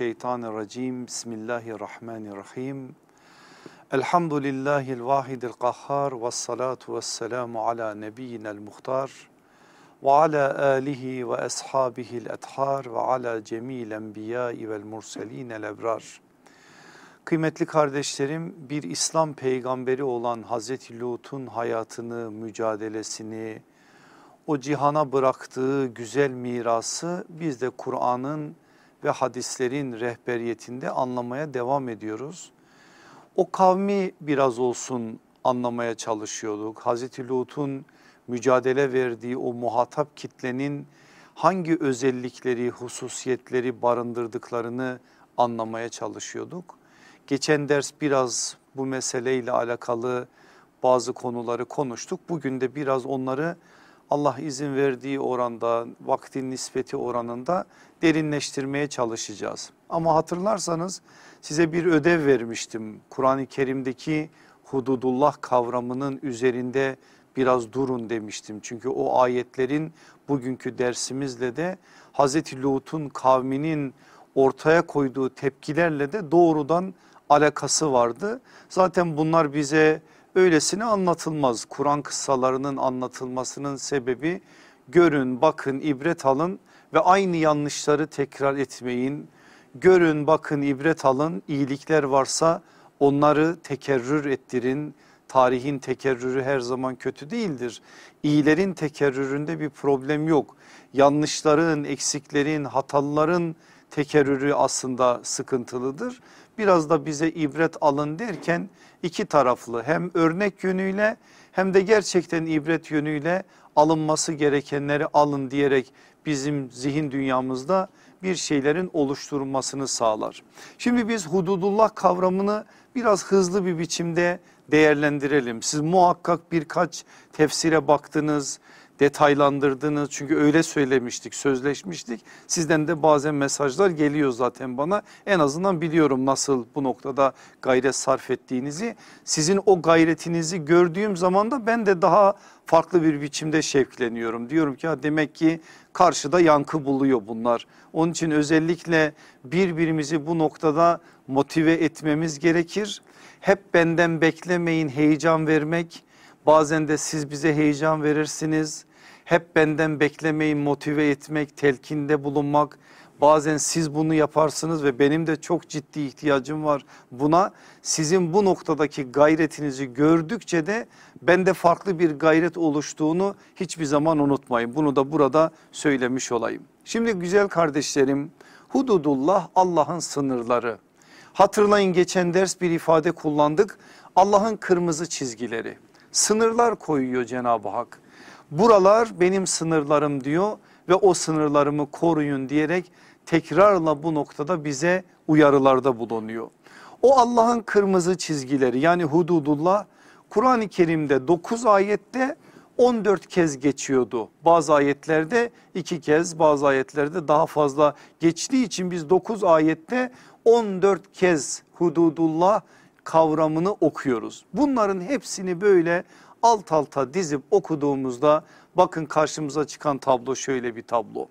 mineşşeytanirracim. Bismillahirrahmanirrahim. Elhamdülillahil vahidil kahhar ve salatu ve selamu ala nebiyyinel muhtar ve ala alihi ve ashabihil ethar ve ala cemil enbiyai vel murselinel ebrar. Kıymetli kardeşlerim bir İslam peygamberi olan Hazreti Lut'un hayatını, mücadelesini, o cihana bıraktığı güzel mirası biz de Kur'an'ın ve hadislerin rehberiyetinde anlamaya devam ediyoruz. O kavmi biraz olsun anlamaya çalışıyorduk. Hazreti Lut'un mücadele verdiği o muhatap kitlenin hangi özellikleri, hususiyetleri barındırdıklarını anlamaya çalışıyorduk. Geçen ders biraz bu meseleyle alakalı bazı konuları konuştuk. Bugün de biraz onları Allah izin verdiği oranda, vaktin nispeti oranında derinleştirmeye çalışacağız. Ama hatırlarsanız size bir ödev vermiştim. Kur'an-ı Kerim'deki hududullah kavramının üzerinde biraz durun demiştim. Çünkü o ayetlerin bugünkü dersimizle de Hazreti Lut'un kavminin ortaya koyduğu tepkilerle de doğrudan alakası vardı. Zaten bunlar bize öylesine anlatılmaz. Kur'an kıssalarının anlatılmasının sebebi görün bakın ibret alın ve aynı yanlışları tekrar etmeyin. Görün bakın ibret alın iyilikler varsa onları tekerrür ettirin. Tarihin tekerrürü her zaman kötü değildir. İyilerin tekerrüründe bir problem yok. Yanlışların, eksiklerin, hataların tekerrürü aslında sıkıntılıdır. Biraz da bize ibret alın derken iki taraflı hem örnek yönüyle hem de gerçekten ibret yönüyle alınması gerekenleri alın diyerek bizim zihin dünyamızda bir şeylerin oluşturulmasını sağlar. Şimdi biz hududullah kavramını biraz hızlı bir biçimde değerlendirelim. Siz muhakkak birkaç tefsire baktınız, detaylandırdınız. Çünkü öyle söylemiştik, sözleşmiştik. Sizden de bazen mesajlar geliyor zaten bana. En azından biliyorum nasıl bu noktada gayret sarf ettiğinizi. Sizin o gayretinizi gördüğüm zaman da ben de daha farklı bir biçimde şevkleniyorum. Diyorum ki ha demek ki karşıda yankı buluyor bunlar. Onun için özellikle birbirimizi bu noktada motive etmemiz gerekir. Hep benden beklemeyin heyecan vermek. Bazen de siz bize heyecan verirsiniz. Hep benden beklemeyin motive etmek, telkinde bulunmak. Bazen siz bunu yaparsınız ve benim de çok ciddi ihtiyacım var buna. Sizin bu noktadaki gayretinizi gördükçe de bende farklı bir gayret oluştuğunu hiçbir zaman unutmayın. Bunu da burada söylemiş olayım. Şimdi güzel kardeşlerim hududullah Allah'ın sınırları. Hatırlayın geçen ders bir ifade kullandık. Allah'ın kırmızı çizgileri. Sınırlar koyuyor Cenab-ı Hak. Buralar benim sınırlarım diyor ve o sınırlarımı koruyun diyerek tekrarla bu noktada bize uyarılarda bulunuyor. O Allah'ın kırmızı çizgileri yani hududullah Kur'an-ı Kerim'de 9 ayette 14 kez geçiyordu. Bazı ayetlerde 2 kez bazı ayetlerde daha fazla geçtiği için biz 9 ayette 14 kez hududullah kavramını okuyoruz. Bunların hepsini böyle alt alta dizip okuduğumuzda bakın karşımıza çıkan tablo şöyle bir tablo.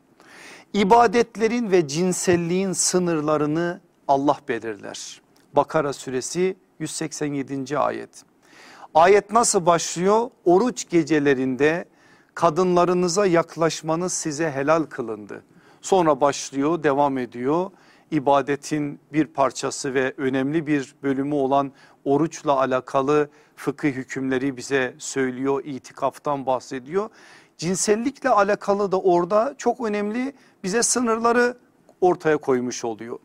İbadetlerin ve cinselliğin sınırlarını Allah belirler. Bakara suresi 187. ayet. Ayet nasıl başlıyor? Oruç gecelerinde kadınlarınıza yaklaşmanız size helal kılındı. Sonra başlıyor devam ediyor ibadetin bir parçası ve önemli bir bölümü olan oruçla alakalı fıkıh hükümleri bize söylüyor, itikaftan bahsediyor. Cinsellikle alakalı da orada çok önemli bize sınırları ortaya koymuş oluyor.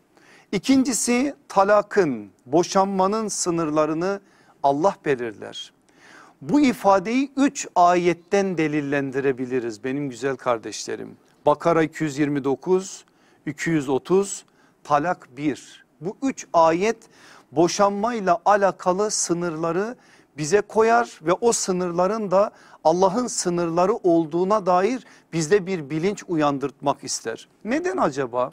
İkincisi talakın, boşanmanın sınırlarını Allah belirler. Bu ifadeyi üç ayetten delillendirebiliriz benim güzel kardeşlerim. Bakara 229, 230, talak 1. Bu üç ayet boşanmayla alakalı sınırları bize koyar ve o sınırların da Allah'ın sınırları olduğuna dair bizde bir bilinç uyandırtmak ister. Neden acaba?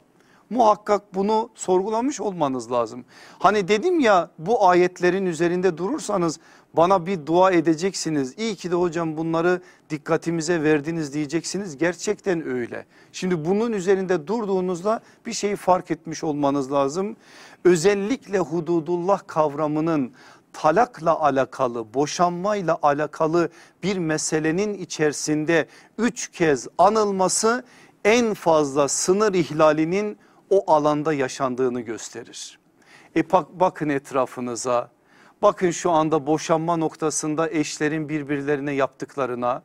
muhakkak bunu sorgulamış olmanız lazım. Hani dedim ya bu ayetlerin üzerinde durursanız bana bir dua edeceksiniz. İyi ki de hocam bunları dikkatimize verdiniz diyeceksiniz. Gerçekten öyle. Şimdi bunun üzerinde durduğunuzda bir şeyi fark etmiş olmanız lazım. Özellikle hududullah kavramının talakla alakalı boşanmayla alakalı bir meselenin içerisinde üç kez anılması en fazla sınır ihlalinin o alanda yaşandığını gösterir. E bak, bakın etrafınıza. Bakın şu anda boşanma noktasında eşlerin birbirlerine yaptıklarına.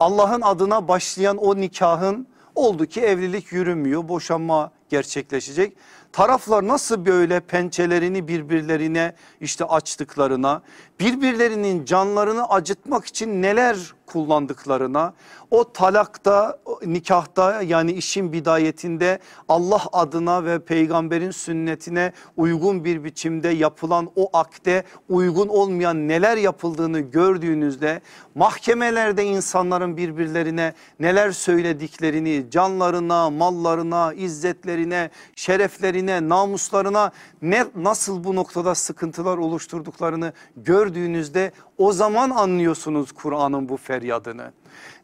Allah'ın adına başlayan o nikahın oldu ki evlilik yürümüyor boşanma gerçekleşecek taraflar nasıl böyle pençelerini birbirlerine işte açtıklarına birbirlerinin canlarını acıtmak için neler kullandıklarına o talakta nikahta yani işin bidayetinde Allah adına ve peygamberin sünnetine uygun bir biçimde yapılan o akte uygun olmayan neler yapıldığını gördüğünüzde mahkemelerde insanların birbirlerine neler söylediklerini canlarına mallarına izzetlerine şereflerine namuslarına ne nasıl bu noktada sıkıntılar oluşturduklarını gördüğünüzde o zaman anlıyorsunuz Kur'an'ın bu feryadını.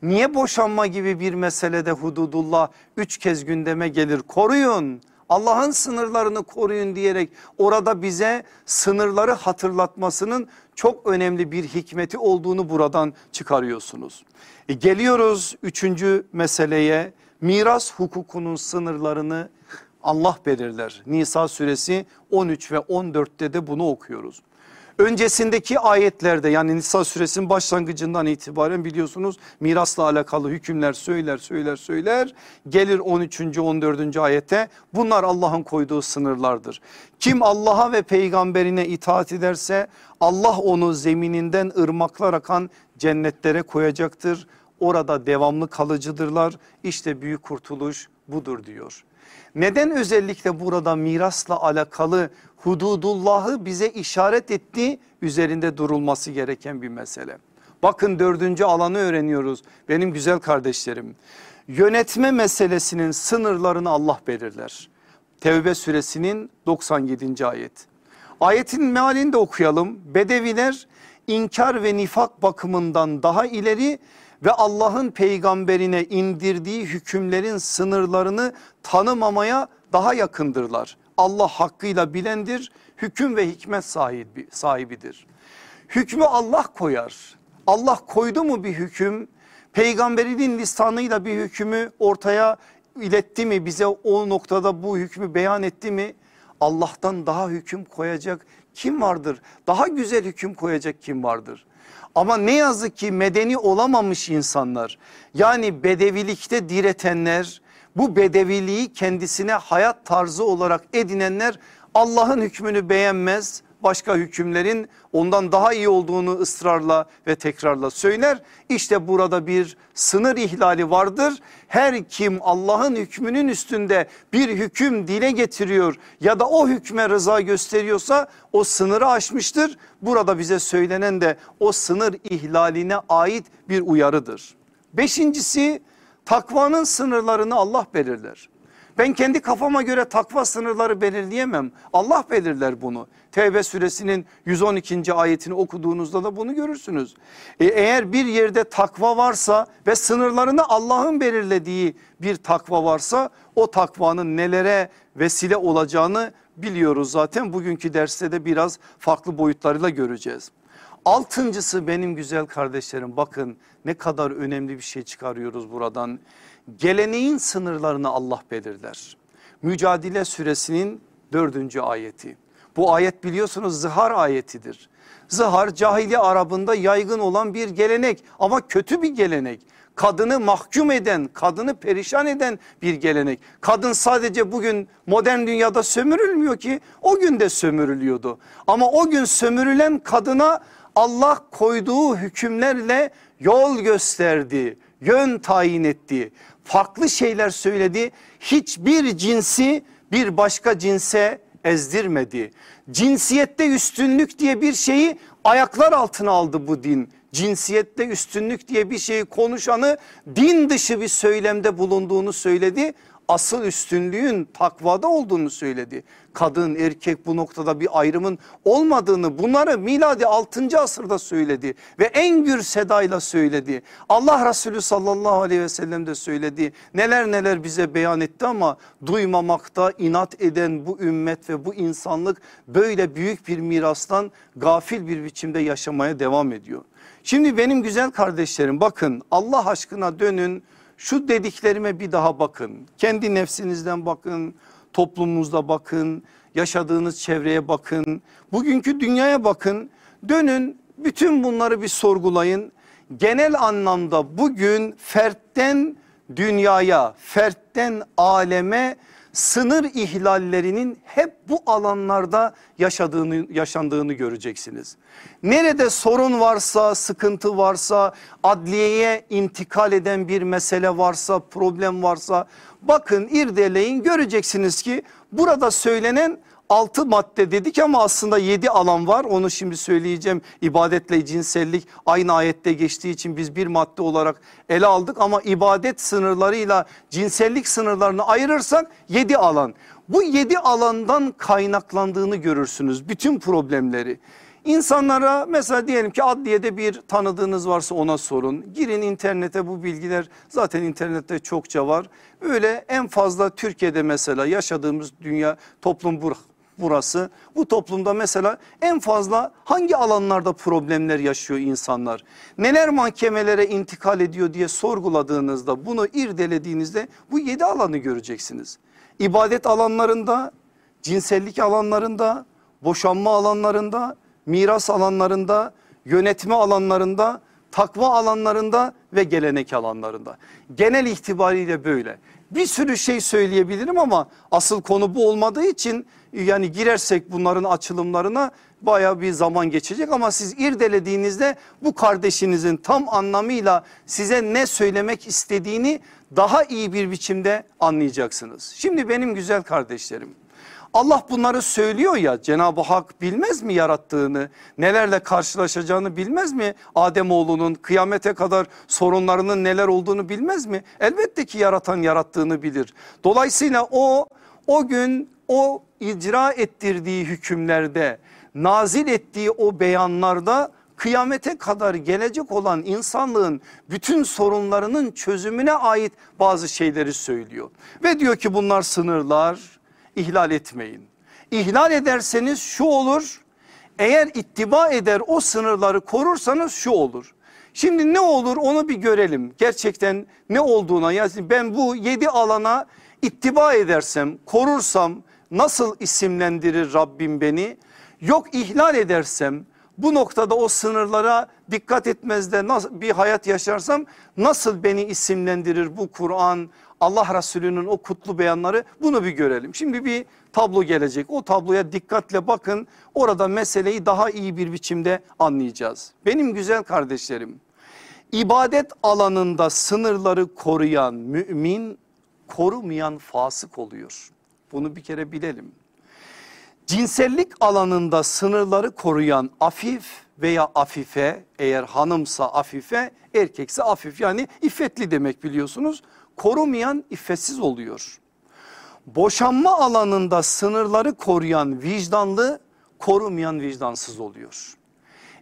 Niye boşanma gibi bir meselede hududullah üç kez gündeme gelir koruyun. Allah'ın sınırlarını koruyun diyerek orada bize sınırları hatırlatmasının çok önemli bir hikmeti olduğunu buradan çıkarıyorsunuz. E geliyoruz üçüncü meseleye miras hukukunun sınırlarını Allah belirler. Nisa suresi 13 ve 14'te de bunu okuyoruz. Öncesindeki ayetlerde yani Nisa suresinin başlangıcından itibaren biliyorsunuz mirasla alakalı hükümler söyler söyler söyler. Gelir 13. 14. ayete bunlar Allah'ın koyduğu sınırlardır. Kim Allah'a ve peygamberine itaat ederse Allah onu zemininden ırmaklar akan cennetlere koyacaktır. Orada devamlı kalıcıdırlar. İşte büyük kurtuluş budur diyor. Neden özellikle burada mirasla alakalı hududullahı bize işaret etti üzerinde durulması gereken bir mesele. Bakın dördüncü alanı öğreniyoruz benim güzel kardeşlerim. Yönetme meselesinin sınırlarını Allah belirler. Tevbe suresinin 97. ayet. Ayetin mealini de okuyalım. Bedeviler inkar ve nifak bakımından daha ileri ve Allah'ın peygamberine indirdiği hükümlerin sınırlarını tanımamaya daha yakındırlar. Allah hakkıyla bilendir, hüküm ve hikmet sahibi, sahibidir. Hükmü Allah koyar. Allah koydu mu bir hüküm, peygamberinin lisanıyla bir hükmü ortaya iletti mi bize o noktada bu hükmü beyan etti mi? Allah'tan daha hüküm koyacak kim vardır? Daha güzel hüküm koyacak kim vardır? Ama ne yazık ki medeni olamamış insanlar yani bedevilikte diretenler bu bedeviliği kendisine hayat tarzı olarak edinenler Allah'ın hükmünü beğenmez başka hükümlerin ondan daha iyi olduğunu ısrarla ve tekrarla söyler. İşte burada bir sınır ihlali vardır. Her kim Allah'ın hükmünün üstünde bir hüküm dile getiriyor ya da o hükme rıza gösteriyorsa o sınırı aşmıştır. Burada bize söylenen de o sınır ihlaline ait bir uyarıdır. Beşincisi takvanın sınırlarını Allah belirler. Ben kendi kafama göre takva sınırları belirleyemem. Allah belirler bunu. Tevbe suresinin 112. ayetini okuduğunuzda da bunu görürsünüz. E eğer bir yerde takva varsa ve sınırlarını Allah'ın belirlediği bir takva varsa o takvanın nelere vesile olacağını biliyoruz zaten. Bugünkü derste de biraz farklı boyutlarıyla göreceğiz. Altıncısı benim güzel kardeşlerim bakın ne kadar önemli bir şey çıkarıyoruz buradan. Geleneğin sınırlarını Allah belirler. Mücadele suresinin dördüncü ayeti. Bu ayet biliyorsunuz zihar ayetidir. Zihar cahili Arabında yaygın olan bir gelenek ama kötü bir gelenek. Kadını mahkum eden, kadını perişan eden bir gelenek. Kadın sadece bugün modern dünyada sömürülmüyor ki o gün de sömürülüyordu. Ama o gün sömürülen kadına Allah koyduğu hükümlerle yol gösterdi, yön tayin etti. Farklı şeyler söyledi. Hiçbir cinsi bir başka cinse ezdirmedi. Cinsiyette üstünlük diye bir şeyi ayaklar altına aldı bu din. Cinsiyette üstünlük diye bir şeyi konuşanı din dışı bir söylemde bulunduğunu söyledi. Asıl üstünlüğün takvada olduğunu söyledi. Kadın erkek bu noktada bir ayrımın olmadığını bunları miladi 6. asırda söyledi ve en gür sedayla söyledi. Allah Resulü sallallahu aleyhi ve sellem de söyledi. Neler neler bize beyan etti ama duymamakta inat eden bu ümmet ve bu insanlık böyle büyük bir mirastan gafil bir biçimde yaşamaya devam ediyor. Şimdi benim güzel kardeşlerim bakın Allah aşkına dönün şu dediklerime bir daha bakın. Kendi nefsinizden bakın, toplumumuzda bakın, yaşadığınız çevreye bakın, bugünkü dünyaya bakın. Dönün bütün bunları bir sorgulayın. Genel anlamda bugün fertten dünyaya, fertten aleme sınır ihlallerinin hep bu alanlarda yaşadığını yaşandığını göreceksiniz. Nerede sorun varsa, sıkıntı varsa, adliyeye intikal eden bir mesele varsa, problem varsa bakın irdeleyin göreceksiniz ki burada söylenen 6 madde dedik ama aslında 7 alan var. Onu şimdi söyleyeceğim. İbadetle cinsellik aynı ayette geçtiği için biz bir madde olarak ele aldık. Ama ibadet sınırlarıyla cinsellik sınırlarını ayırırsak 7 alan. Bu 7 alandan kaynaklandığını görürsünüz bütün problemleri. İnsanlara mesela diyelim ki adliyede bir tanıdığınız varsa ona sorun. Girin internete bu bilgiler zaten internette çokça var. Öyle en fazla Türkiye'de mesela yaşadığımız dünya toplum burası. Bu toplumda mesela en fazla hangi alanlarda problemler yaşıyor insanlar? Neler mahkemelere intikal ediyor diye sorguladığınızda bunu irdelediğinizde bu yedi alanı göreceksiniz. İbadet alanlarında, cinsellik alanlarında, boşanma alanlarında, miras alanlarında, yönetme alanlarında, takva alanlarında ve gelenek alanlarında. Genel itibariyle böyle. Bir sürü şey söyleyebilirim ama asıl konu bu olmadığı için yani girersek bunların açılımlarına baya bir zaman geçecek ama siz irdelediğinizde bu kardeşinizin tam anlamıyla size ne söylemek istediğini daha iyi bir biçimde anlayacaksınız. Şimdi benim güzel kardeşlerim Allah bunları söylüyor ya Cenab-ı Hak bilmez mi yarattığını nelerle karşılaşacağını bilmez mi Ademoğlunun kıyamete kadar sorunlarının neler olduğunu bilmez mi? Elbette ki yaratan yarattığını bilir. Dolayısıyla o o gün o icra ettirdiği hükümlerde nazil ettiği o beyanlarda kıyamete kadar gelecek olan insanlığın bütün sorunlarının çözümüne ait bazı şeyleri söylüyor. Ve diyor ki bunlar sınırlar ihlal etmeyin. İhlal ederseniz şu olur eğer ittiba eder o sınırları korursanız şu olur. Şimdi ne olur onu bir görelim gerçekten ne olduğuna yani ben bu yedi alana ittiba edersem korursam nasıl isimlendirir Rabbim beni? Yok ihlal edersem bu noktada o sınırlara dikkat etmez de nasıl bir hayat yaşarsam nasıl beni isimlendirir bu Kur'an Allah Resulü'nün o kutlu beyanları bunu bir görelim. Şimdi bir tablo gelecek o tabloya dikkatle bakın orada meseleyi daha iyi bir biçimde anlayacağız. Benim güzel kardeşlerim ibadet alanında sınırları koruyan mümin korumayan fasık oluyor. Bunu bir kere bilelim. Cinsellik alanında sınırları koruyan afif veya afife eğer hanımsa afife erkekse afif yani iffetli demek biliyorsunuz. Korumayan iffetsiz oluyor. Boşanma alanında sınırları koruyan vicdanlı korumayan vicdansız oluyor.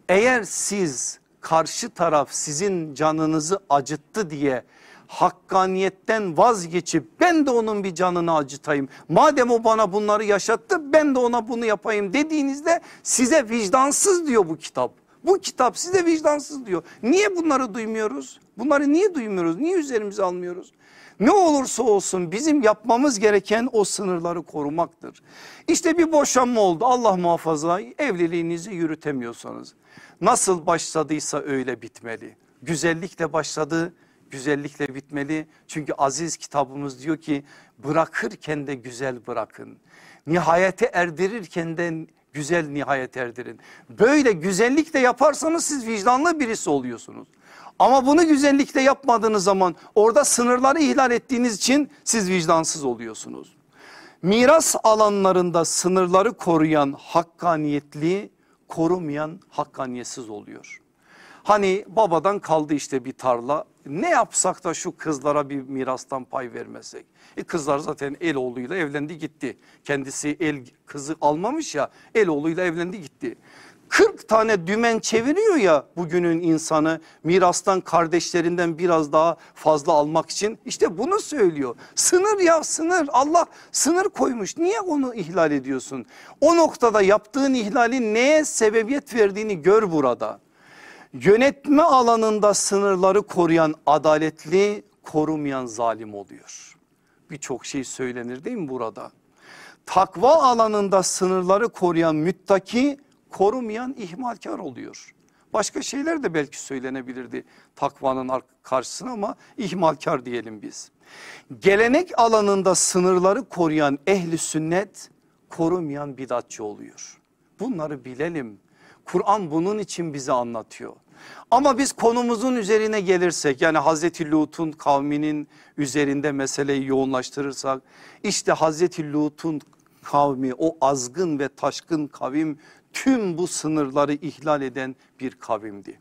Eğer siz karşı taraf sizin canınızı acıttı diye hakkaniyetten vazgeçip ben de onun bir canını acıtayım. Madem o bana bunları yaşattı ben de ona bunu yapayım dediğinizde size vicdansız diyor bu kitap. Bu kitap size vicdansız diyor. Niye bunları duymuyoruz? Bunları niye duymuyoruz? Niye üzerimize almıyoruz? Ne olursa olsun bizim yapmamız gereken o sınırları korumaktır. İşte bir boşanma oldu Allah muhafaza evliliğinizi yürütemiyorsanız. Nasıl başladıysa öyle bitmeli. Güzellikle başladı güzellikle bitmeli. Çünkü aziz kitabımız diyor ki bırakırken de güzel bırakın. Nihayete erdirirken de güzel nihayet erdirin. Böyle güzellikle yaparsanız siz vicdanlı birisi oluyorsunuz. Ama bunu güzellikle yapmadığınız zaman orada sınırları ihlal ettiğiniz için siz vicdansız oluyorsunuz. Miras alanlarında sınırları koruyan hakkaniyetli korumayan hakkaniyetsiz oluyor. Hani babadan kaldı işte bir tarla ne yapsak da şu kızlara bir mirastan pay vermesek. E kızlar zaten el oğluyla evlendi gitti. Kendisi el kızı almamış ya el oğluyla evlendi gitti. 40 tane dümen çeviriyor ya bugünün insanı mirastan kardeşlerinden biraz daha fazla almak için işte bunu söylüyor. Sınır ya sınır Allah sınır koymuş niye onu ihlal ediyorsun? O noktada yaptığın ihlalin neye sebebiyet verdiğini gör burada. Yönetme alanında sınırları koruyan adaletli korumayan zalim oluyor. Birçok şey söylenir değil mi burada? Takva alanında sınırları koruyan müttaki korumayan ihmalkar oluyor. Başka şeyler de belki söylenebilirdi takvanın karşısına ama ihmalkar diyelim biz. Gelenek alanında sınırları koruyan ehli sünnet korumayan bidatçı oluyor. Bunları bilelim. Kur'an bunun için bize anlatıyor. Ama biz konumuzun üzerine gelirsek yani Hazreti Lut'un kavminin üzerinde meseleyi yoğunlaştırırsak işte Hazreti Lut'un kavmi o azgın ve taşkın kavim tüm bu sınırları ihlal eden bir kavimdi.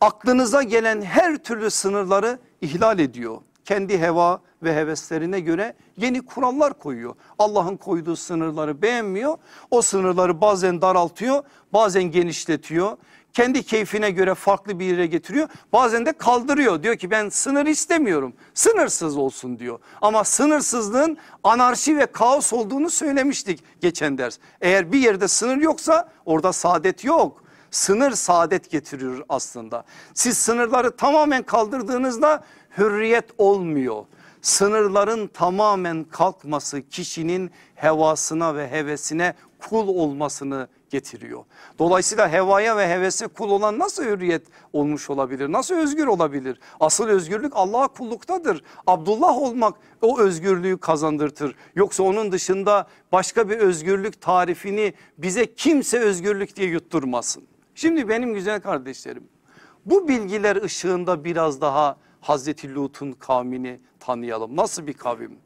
Aklınıza gelen her türlü sınırları ihlal ediyor. Kendi heva ve heveslerine göre yeni kurallar koyuyor. Allah'ın koyduğu sınırları beğenmiyor. O sınırları bazen daraltıyor, bazen genişletiyor kendi keyfine göre farklı bir yere getiriyor. Bazen de kaldırıyor diyor ki ben sınır istemiyorum sınırsız olsun diyor. Ama sınırsızlığın anarşi ve kaos olduğunu söylemiştik geçen ders. Eğer bir yerde sınır yoksa orada saadet yok. Sınır saadet getiriyor aslında. Siz sınırları tamamen kaldırdığınızda hürriyet olmuyor. Sınırların tamamen kalkması kişinin hevasına ve hevesine kul olmasını getiriyor. Dolayısıyla hevaya ve hevese kul olan nasıl hürriyet olmuş olabilir? Nasıl özgür olabilir? Asıl özgürlük Allah'a kulluktadır. Abdullah olmak o özgürlüğü kazandırtır. Yoksa onun dışında başka bir özgürlük tarifini bize kimse özgürlük diye yutturmasın. Şimdi benim güzel kardeşlerim bu bilgiler ışığında biraz daha Hazreti Lut'un kavmini tanıyalım. Nasıl bir kavim?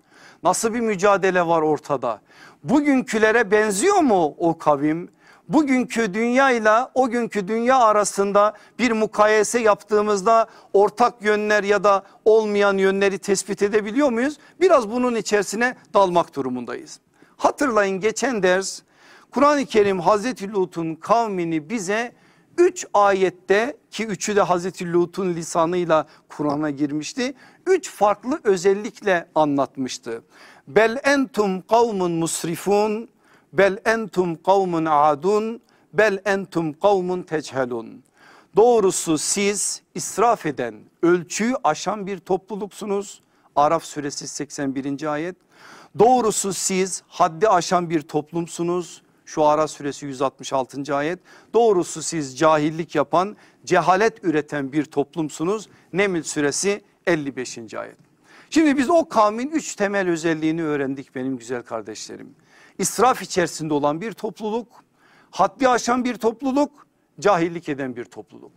Nasıl bir mücadele var ortada? Bugünkülere benziyor mu o kavim? Bugünkü dünya ile o günkü dünya arasında bir mukayese yaptığımızda ortak yönler ya da olmayan yönleri tespit edebiliyor muyuz? Biraz bunun içerisine dalmak durumundayız. Hatırlayın geçen ders Kur'an-ı Kerim Hazreti Lut'un kavmini bize 3 ayette ki üçü de Hazreti Lut'un lisanıyla Kur'an'a girmişti. 3 farklı özellikle anlatmıştı. Bel entum kavmun musrifun Bel entum kavmun adun bel entum kavmun teçhelun. Doğrusu siz israf eden, ölçüyü aşan bir topluluksunuz. Araf suresi 81. ayet. Doğrusu siz haddi aşan bir toplumsunuz. Şu Ara suresi 166. ayet. Doğrusu siz cahillik yapan, cehalet üreten bir toplumsunuz. Neml suresi 55. ayet. Şimdi biz o kavmin üç temel özelliğini öğrendik benim güzel kardeşlerim israf içerisinde olan bir topluluk, haddi aşan bir topluluk, cahillik eden bir topluluk.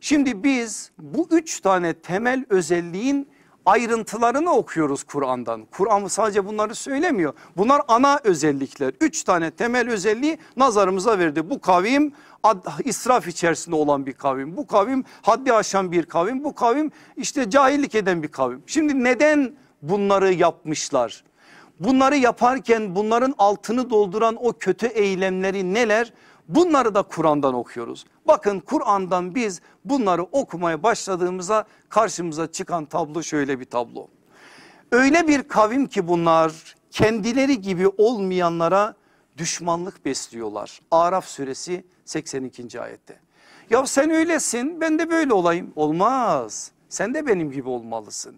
Şimdi biz bu üç tane temel özelliğin ayrıntılarını okuyoruz Kur'an'dan. Kur'an sadece bunları söylemiyor. Bunlar ana özellikler. Üç tane temel özelliği nazarımıza verdi. Bu kavim israf içerisinde olan bir kavim. Bu kavim haddi aşan bir kavim. Bu kavim işte cahillik eden bir kavim. Şimdi neden bunları yapmışlar? Bunları yaparken bunların altını dolduran o kötü eylemleri neler? Bunları da Kur'an'dan okuyoruz. Bakın Kur'an'dan biz bunları okumaya başladığımızda karşımıza çıkan tablo şöyle bir tablo. Öyle bir kavim ki bunlar kendileri gibi olmayanlara düşmanlık besliyorlar. Araf suresi 82. ayette. Ya sen öylesin ben de böyle olayım. Olmaz. Sen de benim gibi olmalısın.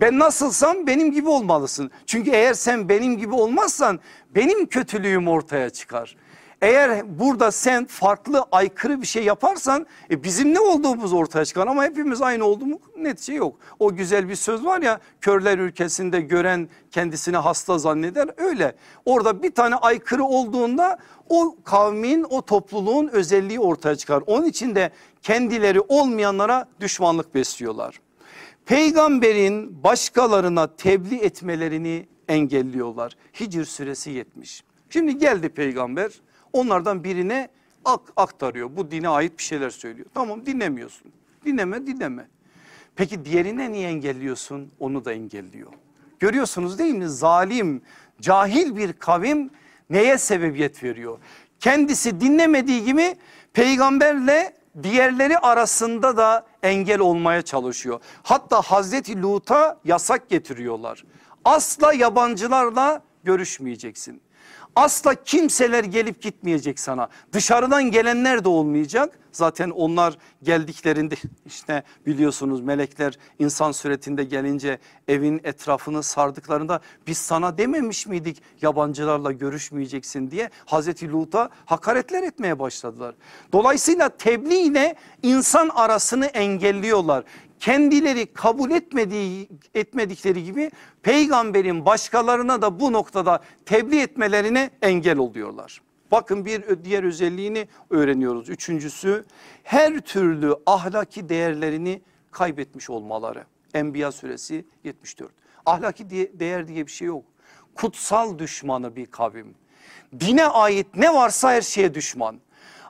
Ben nasılsam benim gibi olmalısın. Çünkü eğer sen benim gibi olmazsan benim kötülüğüm ortaya çıkar. Eğer burada sen farklı aykırı bir şey yaparsan e, bizim ne olduğumuz ortaya çıkar ama hepimiz aynı olduğumuz netice yok. O güzel bir söz var ya körler ülkesinde gören kendisini hasta zanneder öyle. Orada bir tane aykırı olduğunda o kavmin o topluluğun özelliği ortaya çıkar. Onun için de kendileri olmayanlara düşmanlık besliyorlar peygamberin başkalarına tebliğ etmelerini engelliyorlar. Hicr süresi 70. Şimdi geldi peygamber onlardan birine ak aktarıyor. Bu dine ait bir şeyler söylüyor. Tamam dinlemiyorsun. Dinleme dinleme. Peki diğerine niye engelliyorsun? Onu da engelliyor. Görüyorsunuz değil mi? Zalim, cahil bir kavim neye sebebiyet veriyor? Kendisi dinlemediği gibi peygamberle diğerleri arasında da engel olmaya çalışıyor. Hatta Hazreti Lut'a yasak getiriyorlar. Asla yabancılarla görüşmeyeceksin. Asla kimseler gelip gitmeyecek sana. Dışarıdan gelenler de olmayacak. Zaten onlar geldiklerinde işte biliyorsunuz melekler insan suretinde gelince evin etrafını sardıklarında biz sana dememiş miydik yabancılarla görüşmeyeceksin diye Hazreti Lut'a hakaretler etmeye başladılar. Dolayısıyla tebliğ ile insan arasını engelliyorlar kendileri kabul etmediği etmedikleri gibi peygamberin başkalarına da bu noktada tebliğ etmelerine engel oluyorlar. Bakın bir diğer özelliğini öğreniyoruz. Üçüncüsü her türlü ahlaki değerlerini kaybetmiş olmaları. Enbiya suresi 74. Ahlaki değer diye bir şey yok. Kutsal düşmanı bir kavim. Dine ait ne varsa her şeye düşman.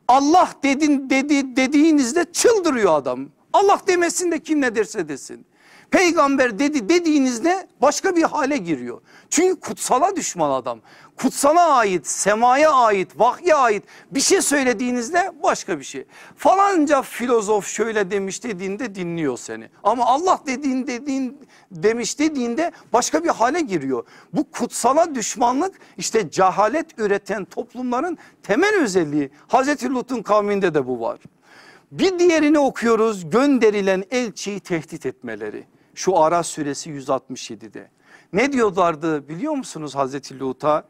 Allah dedin dedi dediğinizde çıldırıyor adam. Allah demesin de kim ne derse desin. Peygamber dedi dediğinizde başka bir hale giriyor. Çünkü kutsala düşman adam. Kutsala ait, semaya ait, vahye ait bir şey söylediğinizde başka bir şey. Falanca filozof şöyle demiş dediğinde dinliyor seni. Ama Allah dediğin dediğin demiş dediğinde başka bir hale giriyor. Bu kutsala düşmanlık işte cehalet üreten toplumların temel özelliği. Hazreti Lut'un kavminde de bu var. Bir diğerini okuyoruz gönderilen elçiyi tehdit etmeleri. Şu Ara suresi 167'de. Ne diyorlardı biliyor musunuz Hazreti Lut'a?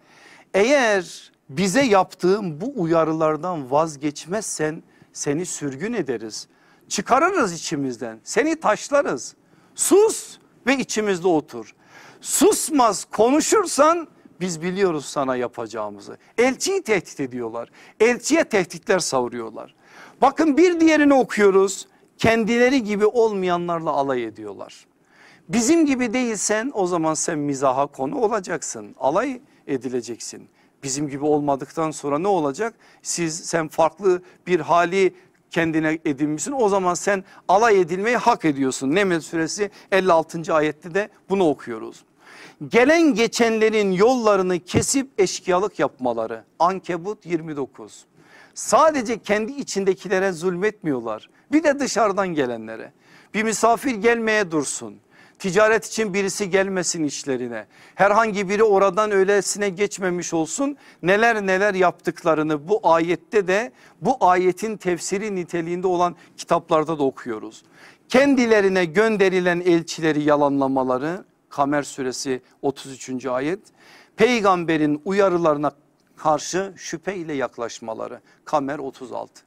Eğer bize yaptığın bu uyarılardan vazgeçmezsen seni sürgün ederiz. Çıkarırız içimizden seni taşlarız. Sus ve içimizde otur. Susmaz konuşursan biz biliyoruz sana yapacağımızı. Elçiyi tehdit ediyorlar. Elçiye tehditler savuruyorlar. Bakın bir diğerini okuyoruz. Kendileri gibi olmayanlarla alay ediyorlar. Bizim gibi değilsen o zaman sen mizaha konu olacaksın. Alay edileceksin. Bizim gibi olmadıktan sonra ne olacak? Siz sen farklı bir hali kendine edinmişsin. O zaman sen alay edilmeyi hak ediyorsun. Neml suresi 56. ayette de bunu okuyoruz. Gelen geçenlerin yollarını kesip eşkıyalık yapmaları. Ankebut 29. Sadece kendi içindekilere zulmetmiyorlar. Bir de dışarıdan gelenlere. Bir misafir gelmeye dursun. Ticaret için birisi gelmesin içlerine. Herhangi biri oradan öylesine geçmemiş olsun. Neler neler yaptıklarını bu ayette de bu ayetin tefsiri niteliğinde olan kitaplarda da okuyoruz. Kendilerine gönderilen elçileri yalanlamaları Kamer suresi 33. ayet. Peygamberin uyarılarına karşı şüphe ile yaklaşmaları. Kamer 36.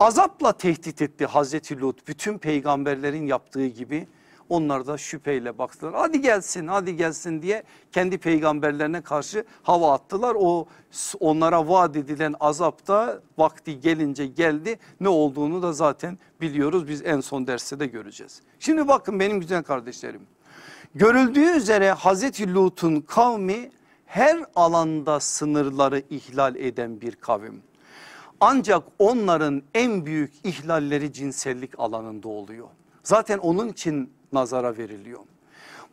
Azapla tehdit etti Hazreti Lut bütün peygamberlerin yaptığı gibi onlar da şüpheyle baktılar. Hadi gelsin hadi gelsin diye kendi peygamberlerine karşı hava attılar. O onlara vaat edilen azapta vakti gelince geldi. Ne olduğunu da zaten biliyoruz biz en son derste de göreceğiz. Şimdi bakın benim güzel kardeşlerim. Görüldüğü üzere Hazreti Lut'un kavmi her alanda sınırları ihlal eden bir kavim. Ancak onların en büyük ihlalleri cinsellik alanında oluyor. Zaten onun için nazara veriliyor.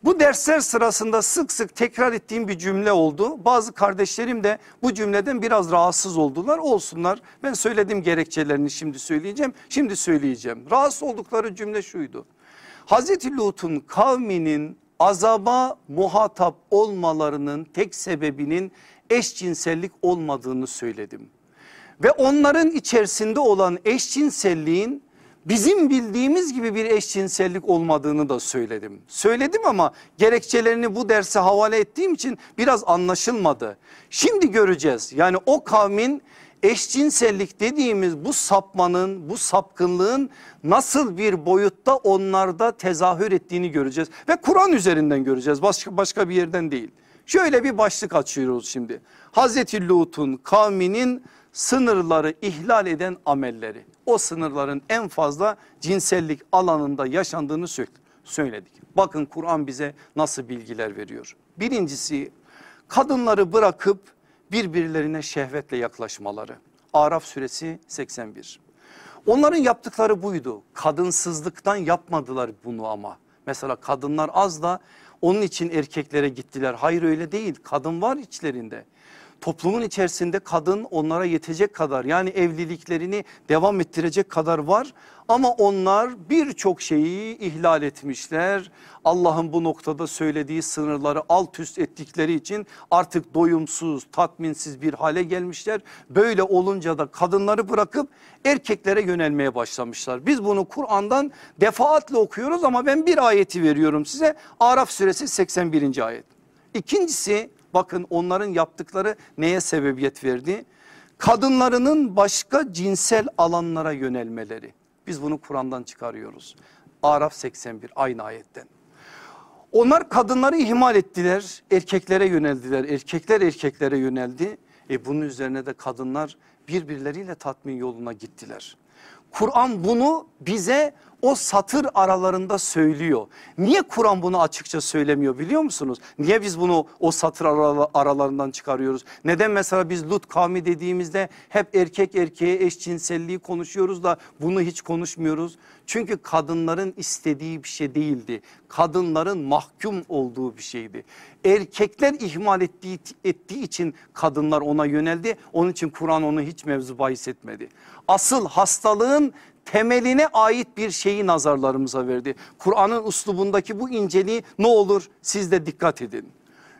Bu dersler sırasında sık sık tekrar ettiğim bir cümle oldu. Bazı kardeşlerim de bu cümleden biraz rahatsız oldular. Olsunlar ben söyledim gerekçelerini şimdi söyleyeceğim. Şimdi söyleyeceğim. Rahatsız oldukları cümle şuydu. Hazreti Lut'un kavminin azaba muhatap olmalarının tek sebebinin eşcinsellik olmadığını söyledim. Ve onların içerisinde olan eşcinselliğin bizim bildiğimiz gibi bir eşcinsellik olmadığını da söyledim. Söyledim ama gerekçelerini bu derse havale ettiğim için biraz anlaşılmadı. Şimdi göreceğiz yani o kavmin eşcinsellik dediğimiz bu sapmanın bu sapkınlığın nasıl bir boyutta onlarda tezahür ettiğini göreceğiz. Ve Kur'an üzerinden göreceğiz başka, başka bir yerden değil. Şöyle bir başlık açıyoruz şimdi. Hazreti Lut'un kavminin sınırları ihlal eden amelleri. O sınırların en fazla cinsellik alanında yaşandığını söyledik. Bakın Kur'an bize nasıl bilgiler veriyor. Birincisi kadınları bırakıp birbirlerine şehvetle yaklaşmaları. Araf suresi 81. Onların yaptıkları buydu. Kadınsızlıktan yapmadılar bunu ama. Mesela kadınlar az da onun için erkeklere gittiler. Hayır öyle değil. Kadın var içlerinde toplumun içerisinde kadın onlara yetecek kadar yani evliliklerini devam ettirecek kadar var. Ama onlar birçok şeyi ihlal etmişler. Allah'ın bu noktada söylediği sınırları alt üst ettikleri için artık doyumsuz, tatminsiz bir hale gelmişler. Böyle olunca da kadınları bırakıp erkeklere yönelmeye başlamışlar. Biz bunu Kur'an'dan defaatle okuyoruz ama ben bir ayeti veriyorum size. Araf suresi 81. ayet. İkincisi Bakın onların yaptıkları neye sebebiyet verdi? Kadınlarının başka cinsel alanlara yönelmeleri. Biz bunu Kur'an'dan çıkarıyoruz. Araf 81 aynı ayetten. Onlar kadınları ihmal ettiler, erkeklere yöneldiler. Erkekler erkeklere yöneldi. E bunun üzerine de kadınlar birbirleriyle tatmin yoluna gittiler. Kur'an bunu bize o satır aralarında söylüyor. Niye Kur'an bunu açıkça söylemiyor biliyor musunuz? Niye biz bunu o satır aralarından çıkarıyoruz? Neden mesela biz Lut kavmi dediğimizde hep erkek erkeğe eşcinselliği konuşuyoruz da bunu hiç konuşmuyoruz? Çünkü kadınların istediği bir şey değildi. Kadınların mahkum olduğu bir şeydi. Erkekler ihmal ettiği, ettiği için kadınlar ona yöneldi. Onun için Kur'an onu hiç mevzu bahis etmedi. Asıl hastalığın temeline ait bir şeyi nazarlarımıza verdi. Kur'an'ın uslubundaki bu inceliği ne olur siz de dikkat edin.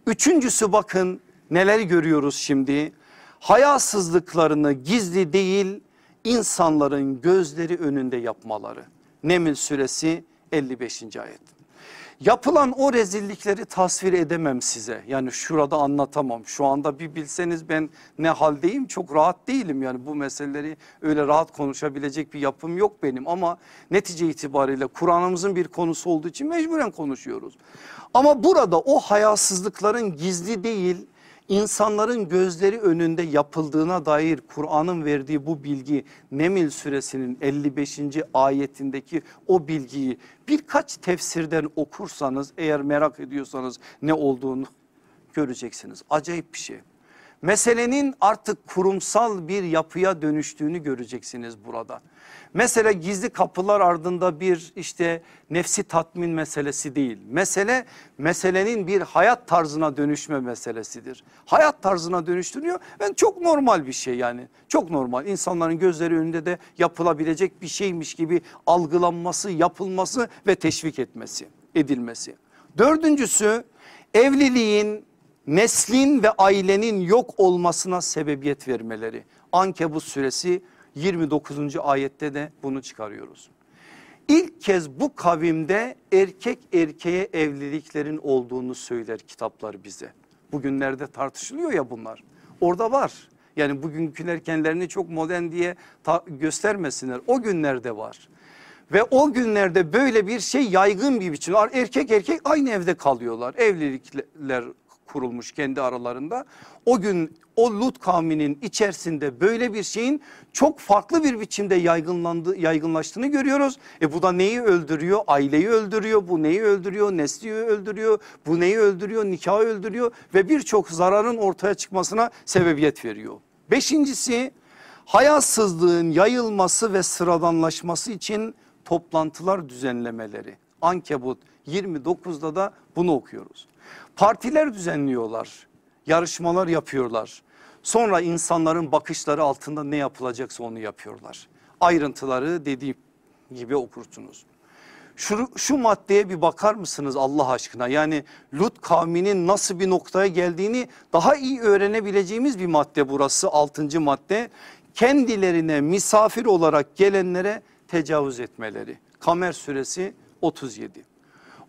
Üçüncüsü bakın neler görüyoruz şimdi. Hayasızlıklarını gizli değil insanların gözleri önünde yapmaları. Neml suresi 55. ayet. Yapılan o rezillikleri tasvir edemem size. Yani şurada anlatamam. Şu anda bir bilseniz ben ne haldeyim çok rahat değilim. Yani bu meseleleri öyle rahat konuşabilecek bir yapım yok benim. Ama netice itibariyle Kur'an'ımızın bir konusu olduğu için mecburen konuşuyoruz. Ama burada o hayasızlıkların gizli değil insanların gözleri önünde yapıldığına dair Kur'an'ın verdiği bu bilgi Nemil suresinin 55. ayetindeki o bilgiyi birkaç tefsirden okursanız eğer merak ediyorsanız ne olduğunu göreceksiniz. Acayip bir şey. Meselenin artık kurumsal bir yapıya dönüştüğünü göreceksiniz burada. Mesela gizli kapılar ardında bir işte nefsi tatmin meselesi değil. Mesele meselenin bir hayat tarzına dönüşme meselesidir. Hayat tarzına dönüştürüyor ve çok normal bir şey yani. Çok normal insanların gözleri önünde de yapılabilecek bir şeymiş gibi algılanması, yapılması ve teşvik etmesi, edilmesi. Dördüncüsü evliliğin neslin ve ailenin yok olmasına sebebiyet vermeleri. Ankebut suresi 29. ayette de bunu çıkarıyoruz. İlk kez bu kavimde erkek erkeğe evliliklerin olduğunu söyler kitaplar bize. Bugünlerde tartışılıyor ya bunlar. Orada var. Yani bugünküler kendilerini çok modern diye göstermesinler. O günlerde var. Ve o günlerde böyle bir şey yaygın bir biçim. Erkek erkek aynı evde kalıyorlar. Evlilikler kurulmuş kendi aralarında. O gün o Lut kavminin içerisinde böyle bir şeyin çok farklı bir biçimde yaygınlandı, yaygınlaştığını görüyoruz. E bu da neyi öldürüyor? Aileyi öldürüyor. Bu neyi öldürüyor? Nesliyi öldürüyor. Bu neyi öldürüyor? Nikahı öldürüyor ve birçok zararın ortaya çıkmasına sebebiyet veriyor. Beşincisi hayasızlığın yayılması ve sıradanlaşması için toplantılar düzenlemeleri. Ankebut 29'da da bunu okuyoruz. Partiler düzenliyorlar, yarışmalar yapıyorlar. Sonra insanların bakışları altında ne yapılacaksa onu yapıyorlar. Ayrıntıları dediğim gibi okursunuz. Şu, şu maddeye bir bakar mısınız Allah aşkına? Yani Lut kavminin nasıl bir noktaya geldiğini daha iyi öğrenebileceğimiz bir madde burası altıncı madde. Kendilerine misafir olarak gelenlere tecavüz etmeleri. Kamer suresi 37.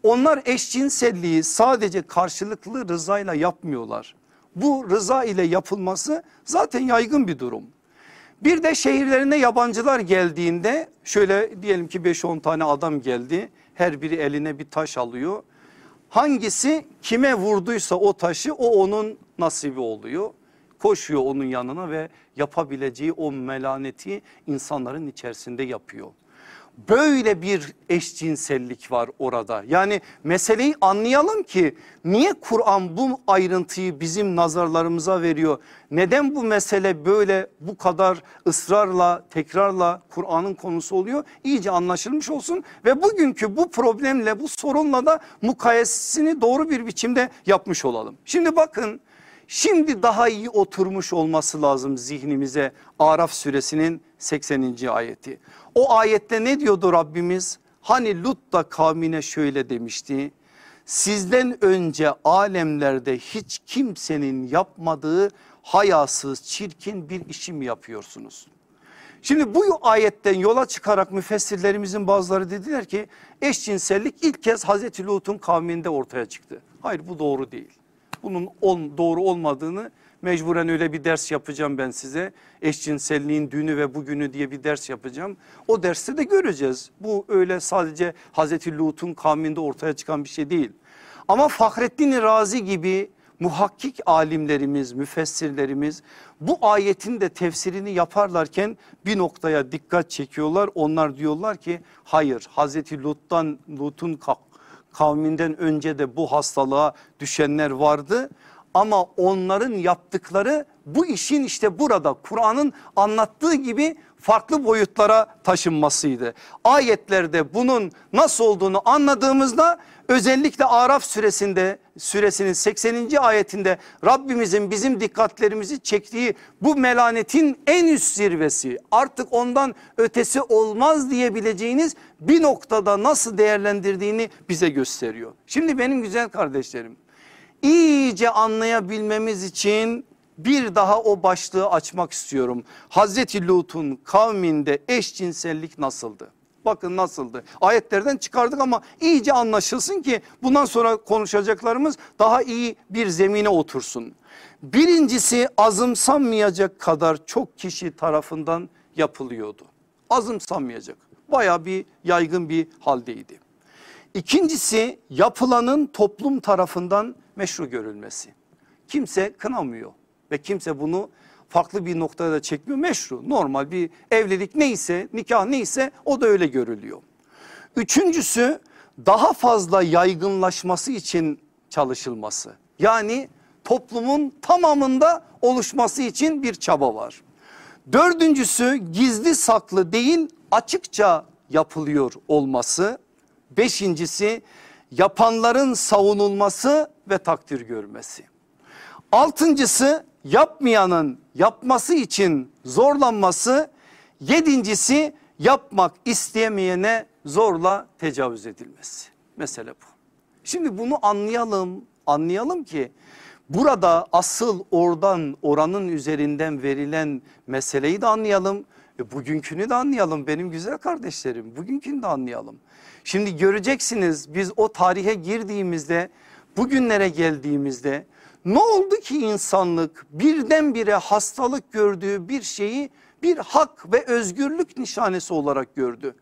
Onlar eşcinselliği sadece karşılıklı rızayla yapmıyorlar. Bu rıza ile yapılması zaten yaygın bir durum. Bir de şehirlerine yabancılar geldiğinde şöyle diyelim ki 5-10 tane adam geldi. Her biri eline bir taş alıyor. Hangisi kime vurduysa o taşı o onun nasibi oluyor. Koşuyor onun yanına ve yapabileceği o melaneti insanların içerisinde yapıyor. Böyle bir eşcinsellik var orada. Yani meseleyi anlayalım ki niye Kur'an bu ayrıntıyı bizim nazarlarımıza veriyor? Neden bu mesele böyle bu kadar ısrarla tekrarla Kur'an'ın konusu oluyor? İyice anlaşılmış olsun ve bugünkü bu problemle bu sorunla da mukayesesini doğru bir biçimde yapmış olalım. Şimdi bakın şimdi daha iyi oturmuş olması lazım zihnimize Araf suresinin 80. ayeti. O ayette ne diyordu Rabbimiz? Hani Lut da kavmine şöyle demişti. Sizden önce alemlerde hiç kimsenin yapmadığı hayasız çirkin bir işim yapıyorsunuz? Şimdi bu ayetten yola çıkarak müfessirlerimizin bazıları dediler ki eşcinsellik ilk kez Hazreti Lut'un kavminde ortaya çıktı. Hayır bu doğru değil. Bunun doğru olmadığını Mecburen öyle bir ders yapacağım ben size. Eşcinselliğin dünü ve bugünü diye bir ders yapacağım. O derste de göreceğiz. Bu öyle sadece Hazreti Lut'un kavminde ortaya çıkan bir şey değil. Ama Fahrettin Razi gibi muhakkik alimlerimiz, müfessirlerimiz bu ayetin de tefsirini yaparlarken bir noktaya dikkat çekiyorlar. Onlar diyorlar ki hayır Hazreti Lut'tan Lut'un kavminden önce de bu hastalığa düşenler vardı ama onların yaptıkları bu işin işte burada Kur'an'ın anlattığı gibi farklı boyutlara taşınmasıydı. Ayetlerde bunun nasıl olduğunu anladığımızda özellikle Araf suresinde suresinin 80. ayetinde Rabbimizin bizim dikkatlerimizi çektiği bu melanetin en üst zirvesi artık ondan ötesi olmaz diyebileceğiniz bir noktada nasıl değerlendirdiğini bize gösteriyor. Şimdi benim güzel kardeşlerim iyice anlayabilmemiz için bir daha o başlığı açmak istiyorum. Hazreti Lut'un kavminde eşcinsellik nasıldı? Bakın nasıldı? Ayetlerden çıkardık ama iyice anlaşılsın ki bundan sonra konuşacaklarımız daha iyi bir zemine otursun. Birincisi azımsanmayacak kadar çok kişi tarafından yapılıyordu. Azımsanmayacak baya bir yaygın bir haldeydi. İkincisi yapılanın toplum tarafından meşru görülmesi. Kimse kınamıyor ve kimse bunu farklı bir noktada da çekmiyor. Meşru normal bir evlilik neyse nikah neyse o da öyle görülüyor. Üçüncüsü daha fazla yaygınlaşması için çalışılması. Yani toplumun tamamında oluşması için bir çaba var. Dördüncüsü gizli saklı değil açıkça yapılıyor olması. Beşincisi yapanların savunulması ve takdir görmesi. Altıncısı yapmayanın yapması için zorlanması. Yedincisi yapmak istemeyene zorla tecavüz edilmesi. Mesele bu. Şimdi bunu anlayalım, anlayalım ki burada asıl oradan oranın üzerinden verilen meseleyi de anlayalım. E bugünkünü de anlayalım benim güzel kardeşlerim. Bugünkünü de anlayalım. Şimdi göreceksiniz biz o tarihe girdiğimizde bugünlere geldiğimizde ne oldu ki insanlık birdenbire hastalık gördüğü bir şeyi bir hak ve özgürlük nişanesi olarak gördü.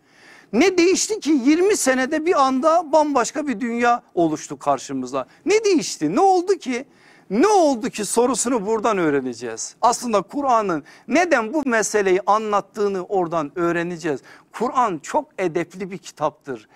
Ne değişti ki 20 senede bir anda bambaşka bir dünya oluştu karşımıza. Ne değişti ne oldu ki? Ne oldu ki sorusunu buradan öğreneceğiz. Aslında Kur'an'ın neden bu meseleyi anlattığını oradan öğreneceğiz. Kur'an çok edepli bir kitaptır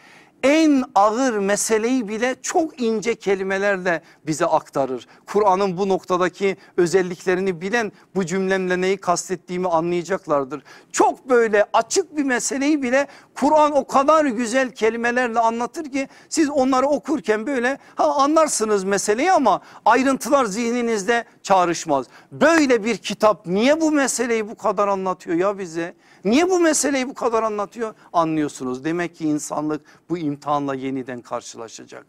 en ağır meseleyi bile çok ince kelimelerle bize aktarır. Kur'an'ın bu noktadaki özelliklerini bilen bu cümlemle neyi kastettiğimi anlayacaklardır. Çok böyle açık bir meseleyi bile Kur'an o kadar güzel kelimelerle anlatır ki siz onları okurken böyle ha anlarsınız meseleyi ama ayrıntılar zihninizde çağrışmaz. Böyle bir kitap niye bu meseleyi bu kadar anlatıyor ya bize? Niye bu meseleyi bu kadar anlatıyor? Anlıyorsunuz. Demek ki insanlık bu imtihanla yeniden karşılaşacak.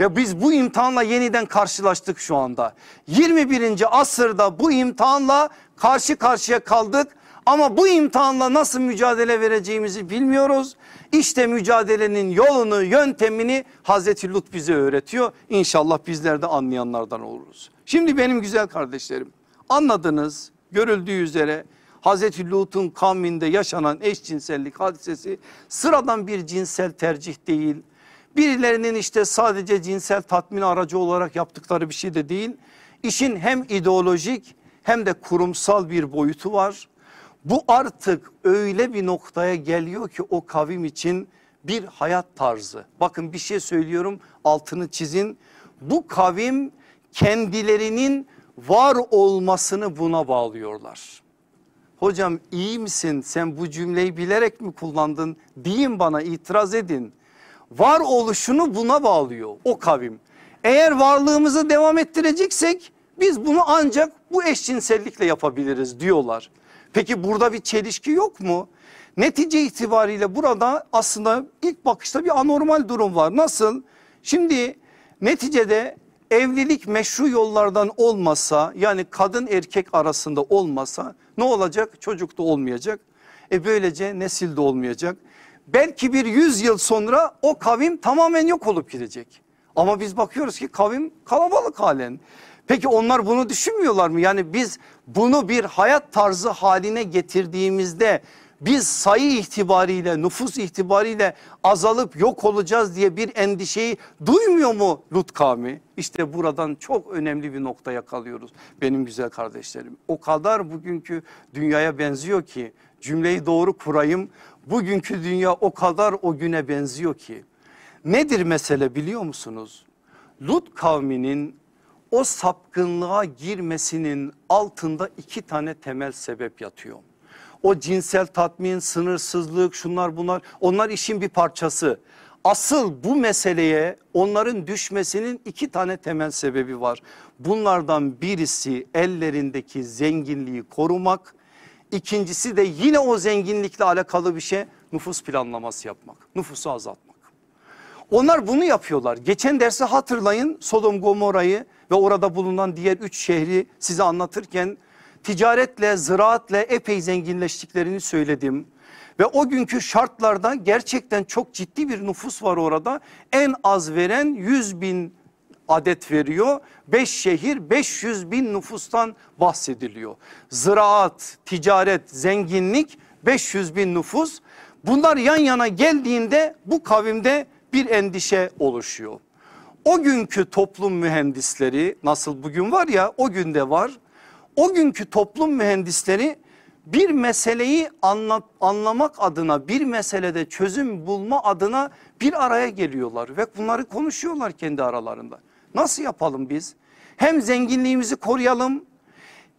Ve biz bu imtihanla yeniden karşılaştık şu anda. 21. asırda bu imtihanla karşı karşıya kaldık. Ama bu imtihanla nasıl mücadele vereceğimizi bilmiyoruz. İşte mücadelenin yolunu yöntemini Hazreti Lut bize öğretiyor. İnşallah bizler de anlayanlardan oluruz. Şimdi benim güzel kardeşlerim anladınız görüldüğü üzere Hazreti Lut'un kavminde yaşanan eşcinsellik hadisesi sıradan bir cinsel tercih değil. Birilerinin işte sadece cinsel tatmin aracı olarak yaptıkları bir şey de değil. İşin hem ideolojik hem de kurumsal bir boyutu var. Bu artık öyle bir noktaya geliyor ki o kavim için bir hayat tarzı. Bakın bir şey söylüyorum altını çizin. Bu kavim kendilerinin var olmasını buna bağlıyorlar. Hocam iyi misin sen bu cümleyi bilerek mi kullandın deyin bana itiraz edin. Var oluşunu buna bağlıyor o kavim. Eğer varlığımızı devam ettireceksek biz bunu ancak bu eşcinsellikle yapabiliriz diyorlar. Peki burada bir çelişki yok mu? Netice itibariyle burada aslında ilk bakışta bir anormal durum var. Nasıl? Şimdi neticede evlilik meşru yollardan olmasa yani kadın erkek arasında olmasa ne olacak? Çocuk da olmayacak. E böylece nesil de olmayacak. Belki bir yüz yıl sonra o kavim tamamen yok olup gidecek. Ama biz bakıyoruz ki kavim kalabalık halen. Peki onlar bunu düşünmüyorlar mı? Yani biz bunu bir hayat tarzı haline getirdiğimizde biz sayı itibariyle nüfus itibariyle azalıp yok olacağız diye bir endişeyi duymuyor mu Lut kavmi? İşte buradan çok önemli bir noktaya kalıyoruz benim güzel kardeşlerim. O kadar bugünkü dünyaya benziyor ki cümleyi doğru kurayım. Bugünkü dünya o kadar o güne benziyor ki. Nedir mesele biliyor musunuz? Lut kavminin o sapkınlığa girmesinin altında iki tane temel sebep yatıyor. O cinsel tatmin, sınırsızlık şunlar bunlar onlar işin bir parçası. Asıl bu meseleye onların düşmesinin iki tane temel sebebi var. Bunlardan birisi ellerindeki zenginliği korumak. İkincisi de yine o zenginlikle alakalı bir şey nüfus planlaması yapmak. Nüfusu azaltmak. Onlar bunu yapıyorlar. Geçen dersi hatırlayın Sodom Gomorra'yı ve orada bulunan diğer üç şehri size anlatırken ticaretle, ziraatle epey zenginleştiklerini söyledim. Ve o günkü şartlarda gerçekten çok ciddi bir nüfus var orada. En az veren 100 bin adet veriyor. 5 şehir 500 bin nüfustan bahsediliyor. Ziraat, ticaret, zenginlik 500 bin nüfus. Bunlar yan yana geldiğinde bu kavimde bir endişe oluşuyor. O günkü toplum mühendisleri nasıl bugün var ya o günde var. O günkü toplum mühendisleri bir meseleyi anlat, anlamak adına bir meselede çözüm bulma adına bir araya geliyorlar ve bunları konuşuyorlar kendi aralarında. Nasıl yapalım biz? Hem zenginliğimizi koruyalım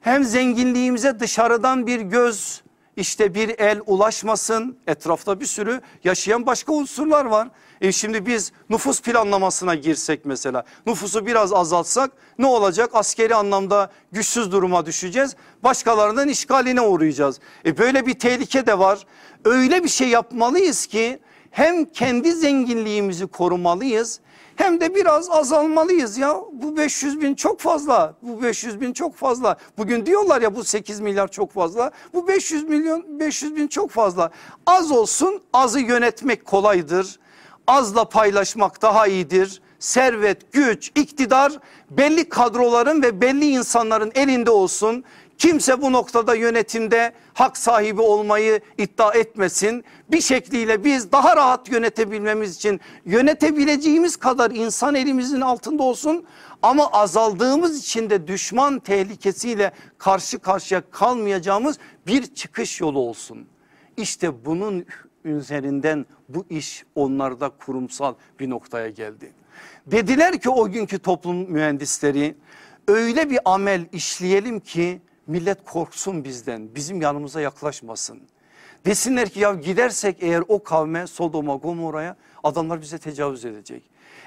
hem zenginliğimize dışarıdan bir göz işte bir el ulaşmasın etrafta bir sürü yaşayan başka unsurlar var. E şimdi biz nüfus planlamasına girsek mesela nüfusu biraz azaltsak ne olacak? Askeri anlamda güçsüz duruma düşeceğiz. Başkalarının işgaline uğrayacağız. E böyle bir tehlike de var. Öyle bir şey yapmalıyız ki hem kendi zenginliğimizi korumalıyız hem de biraz azalmalıyız ya. Bu 500 bin çok fazla. Bu 500 bin çok fazla. Bugün diyorlar ya bu 8 milyar çok fazla. Bu 500 milyon 500 bin çok fazla. Az olsun azı yönetmek kolaydır. Azla paylaşmak daha iyidir. Servet güç iktidar belli kadroların ve belli insanların elinde olsun Kimse bu noktada yönetimde hak sahibi olmayı iddia etmesin. Bir şekliyle biz daha rahat yönetebilmemiz için yönetebileceğimiz kadar insan elimizin altında olsun. Ama azaldığımız için de düşman tehlikesiyle karşı karşıya kalmayacağımız bir çıkış yolu olsun. İşte bunun üzerinden bu iş onlarda kurumsal bir noktaya geldi. Dediler ki o günkü toplum mühendisleri öyle bir amel işleyelim ki millet korksun bizden bizim yanımıza yaklaşmasın. Desinler ki ya gidersek eğer o kavme Sodom'a Gomorra'ya adamlar bize tecavüz edecek.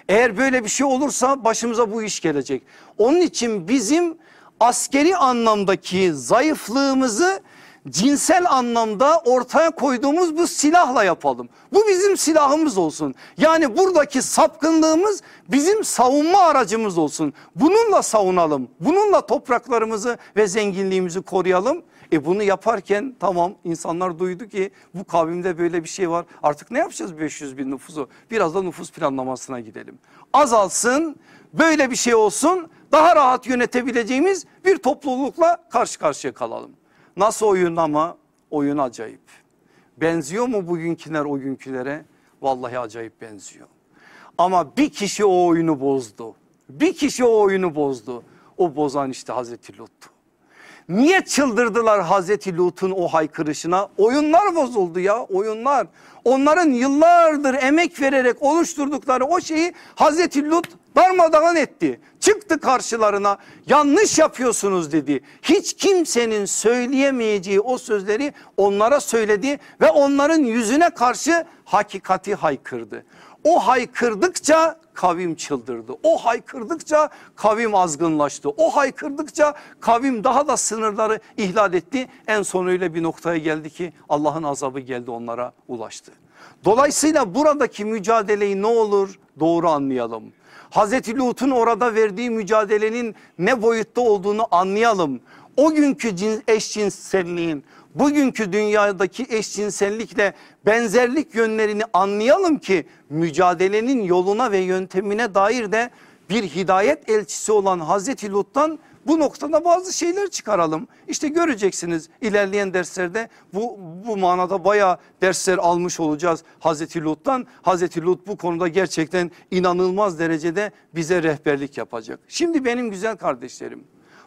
Eğer böyle bir şey olursa başımıza bu iş gelecek. Onun için bizim askeri anlamdaki zayıflığımızı cinsel anlamda ortaya koyduğumuz bu silahla yapalım. Bu bizim silahımız olsun. Yani buradaki sapkınlığımız bizim savunma aracımız olsun. Bununla savunalım. Bununla topraklarımızı ve zenginliğimizi koruyalım. E bunu yaparken tamam insanlar duydu ki bu kavimde böyle bir şey var. Artık ne yapacağız 500 bin nüfusu? Biraz da nüfus planlamasına gidelim. Azalsın böyle bir şey olsun daha rahat yönetebileceğimiz bir toplulukla karşı karşıya kalalım. Nasıl oyun ama? Oyun acayip. Benziyor mu bugünküler o günkülere? Vallahi acayip benziyor. Ama bir kişi o oyunu bozdu. Bir kişi o oyunu bozdu. O bozan işte Hazreti Lut'tu. Niye çıldırdılar Hazreti Lut'un o haykırışına? Oyunlar bozuldu ya oyunlar. Onların yıllardır emek vererek oluşturdukları o şeyi Hazreti Lut darmadağın etti. Çıktı karşılarına yanlış yapıyorsunuz dedi. Hiç kimsenin söyleyemeyeceği o sözleri onlara söyledi ve onların yüzüne karşı hakikati haykırdı. O haykırdıkça kavim çıldırdı. O haykırdıkça kavim azgınlaştı. O haykırdıkça kavim daha da sınırları ihlal etti. En sonuyla bir noktaya geldi ki Allah'ın azabı geldi onlara ulaştı. Dolayısıyla buradaki mücadeleyi ne olur doğru anlayalım. Hazreti Lut'un orada verdiği mücadelenin ne boyutta olduğunu anlayalım. O günkü eşcinselliğin bugünkü dünyadaki eşcinsellikle benzerlik yönlerini anlayalım ki mücadelenin yoluna ve yöntemine dair de bir hidayet elçisi olan Hazreti Lut'tan bu noktada bazı şeyler çıkaralım. İşte göreceksiniz ilerleyen derslerde bu, bu manada bayağı dersler almış olacağız Hazreti Lut'tan. Hazreti Lut bu konuda gerçekten inanılmaz derecede bize rehberlik yapacak. Şimdi benim güzel kardeşlerim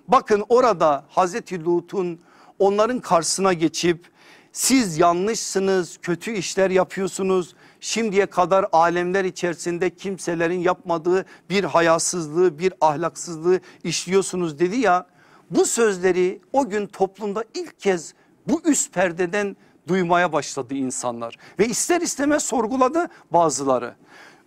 bakın orada Hazreti Lut'un onların karşısına geçip siz yanlışsınız kötü işler yapıyorsunuz şimdiye kadar alemler içerisinde kimselerin yapmadığı bir hayasızlığı bir ahlaksızlığı işliyorsunuz dedi ya bu sözleri o gün toplumda ilk kez bu üst perdeden duymaya başladı insanlar ve ister istemez sorguladı bazıları.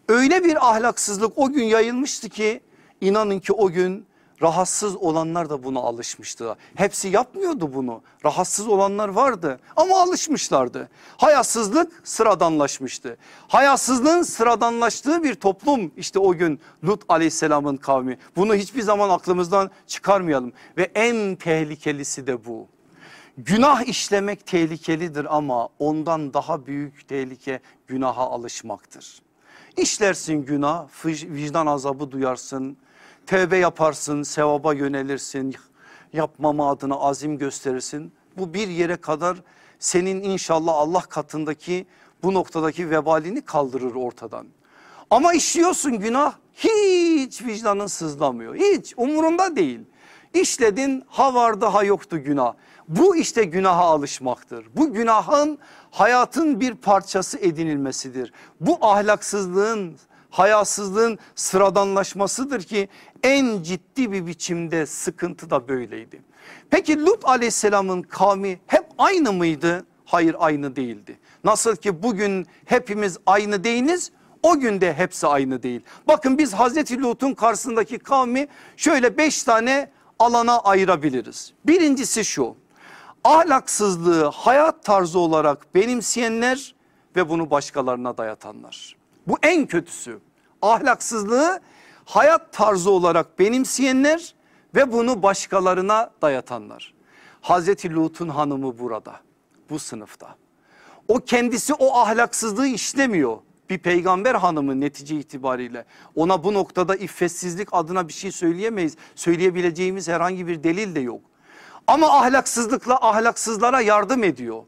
Öyle bir ahlaksızlık o gün yayılmıştı ki inanın ki o gün Rahatsız olanlar da buna alışmıştı. Hepsi yapmıyordu bunu. Rahatsız olanlar vardı ama alışmışlardı. Hayasızlık sıradanlaşmıştı. Hayasızlığın sıradanlaştığı bir toplum işte o gün Lut aleyhisselamın kavmi. Bunu hiçbir zaman aklımızdan çıkarmayalım. Ve en tehlikelisi de bu. Günah işlemek tehlikelidir ama ondan daha büyük tehlike günaha alışmaktır. İşlersin günah, vicdan azabı duyarsın, Tevbe yaparsın, sevaba yönelirsin, yapmama adına azim gösterirsin. Bu bir yere kadar senin inşallah Allah katındaki bu noktadaki vebalini kaldırır ortadan. Ama işliyorsun günah hiç vicdanın sızlamıyor. Hiç umurunda değil. İşledin ha vardı ha yoktu günah. Bu işte günaha alışmaktır. Bu günahın hayatın bir parçası edinilmesidir. Bu ahlaksızlığın hayasızlığın sıradanlaşmasıdır ki en ciddi bir biçimde sıkıntı da böyleydi. Peki Lut aleyhisselamın kavmi hep aynı mıydı? Hayır aynı değildi. Nasıl ki bugün hepimiz aynı değiliz o günde hepsi aynı değil. Bakın biz Hazreti Lut'un karşısındaki kavmi şöyle beş tane alana ayırabiliriz. Birincisi şu ahlaksızlığı hayat tarzı olarak benimseyenler ve bunu başkalarına dayatanlar. Bu en kötüsü. Ahlaksızlığı hayat tarzı olarak benimseyenler ve bunu başkalarına dayatanlar. Hazreti Lut'un hanımı burada bu sınıfta. O kendisi o ahlaksızlığı işlemiyor. Bir peygamber hanımı netice itibariyle ona bu noktada iffetsizlik adına bir şey söyleyemeyiz. Söyleyebileceğimiz herhangi bir delil de yok. Ama ahlaksızlıkla ahlaksızlara yardım ediyor.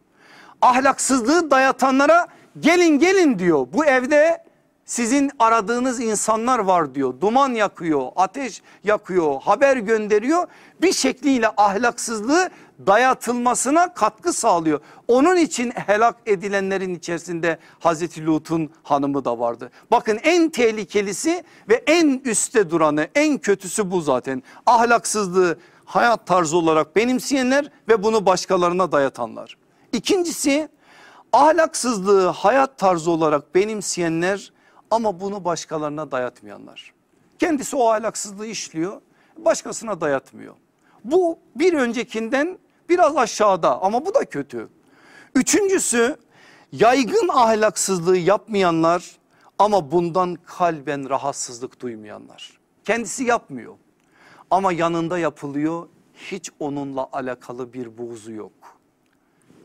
Ahlaksızlığı dayatanlara gelin gelin diyor. Bu evde sizin aradığınız insanlar var diyor. Duman yakıyor, ateş yakıyor, haber gönderiyor. Bir şekliyle ahlaksızlığı dayatılmasına katkı sağlıyor. Onun için helak edilenlerin içerisinde Hazreti Lut'un hanımı da vardı. Bakın en tehlikelisi ve en üstte duranı en kötüsü bu zaten. Ahlaksızlığı hayat tarzı olarak benimseyenler ve bunu başkalarına dayatanlar. İkincisi ahlaksızlığı hayat tarzı olarak benimseyenler ama bunu başkalarına dayatmayanlar. Kendisi o ahlaksızlığı işliyor başkasına dayatmıyor. Bu bir öncekinden biraz aşağıda ama bu da kötü. Üçüncüsü yaygın ahlaksızlığı yapmayanlar ama bundan kalben rahatsızlık duymayanlar. Kendisi yapmıyor ama yanında yapılıyor hiç onunla alakalı bir buğzu yok.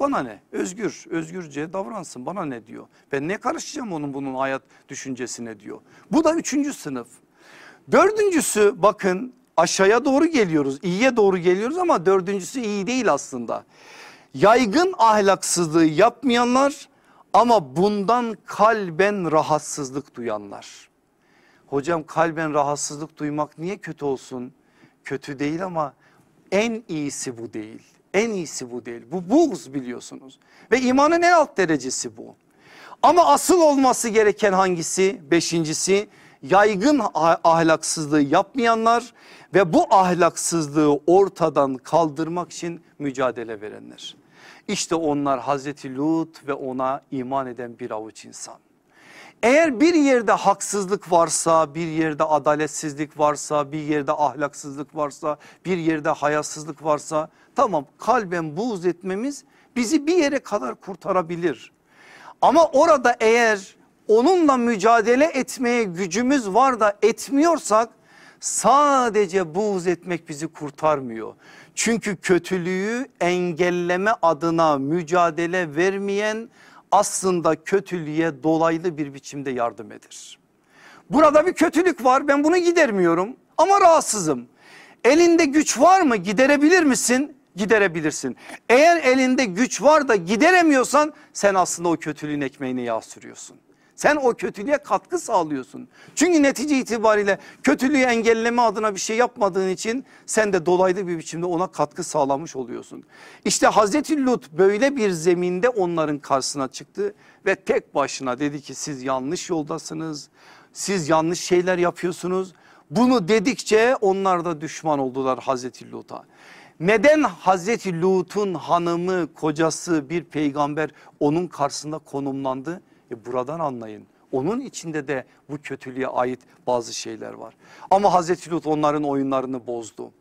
Bana ne? Özgür, özgürce davransın bana ne diyor. Ben ne karışacağım onun bunun hayat düşüncesine diyor. Bu da üçüncü sınıf. Dördüncüsü bakın aşağıya doğru geliyoruz. iyiye doğru geliyoruz ama dördüncüsü iyi değil aslında. Yaygın ahlaksızlığı yapmayanlar ama bundan kalben rahatsızlık duyanlar. Hocam kalben rahatsızlık duymak niye kötü olsun? Kötü değil ama en iyisi bu değil. En iyisi bu değil. Bu buğz biliyorsunuz. Ve imanın en alt derecesi bu. Ama asıl olması gereken hangisi? Beşincisi yaygın ahlaksızlığı yapmayanlar ve bu ahlaksızlığı ortadan kaldırmak için mücadele verenler. İşte onlar Hazreti Lut ve ona iman eden bir avuç insan. Eğer bir yerde haksızlık varsa, bir yerde adaletsizlik varsa, bir yerde ahlaksızlık varsa, bir yerde hayasızlık varsa tamam kalben buğz etmemiz bizi bir yere kadar kurtarabilir. Ama orada eğer onunla mücadele etmeye gücümüz var da etmiyorsak sadece buğz etmek bizi kurtarmıyor. Çünkü kötülüğü engelleme adına mücadele vermeyen aslında kötülüğe dolaylı bir biçimde yardım eder. Burada bir kötülük var ben bunu gidermiyorum ama rahatsızım. Elinde güç var mı giderebilir misin? Giderebilirsin. Eğer elinde güç var da gideremiyorsan sen aslında o kötülüğün ekmeğine yağ sürüyorsun. Sen o kötülüğe katkı sağlıyorsun. Çünkü netice itibariyle kötülüğü engelleme adına bir şey yapmadığın için sen de dolaylı bir biçimde ona katkı sağlamış oluyorsun. İşte Hazreti Lut böyle bir zeminde onların karşısına çıktı ve tek başına dedi ki siz yanlış yoldasınız. Siz yanlış şeyler yapıyorsunuz. Bunu dedikçe onlar da düşman oldular Hazreti Lut'a. Neden Hazreti Lut'un hanımı kocası bir peygamber onun karşısında konumlandı? E buradan anlayın. Onun içinde de bu kötülüğe ait bazı şeyler var. Ama Hazreti Lut onların oyunlarını bozdu.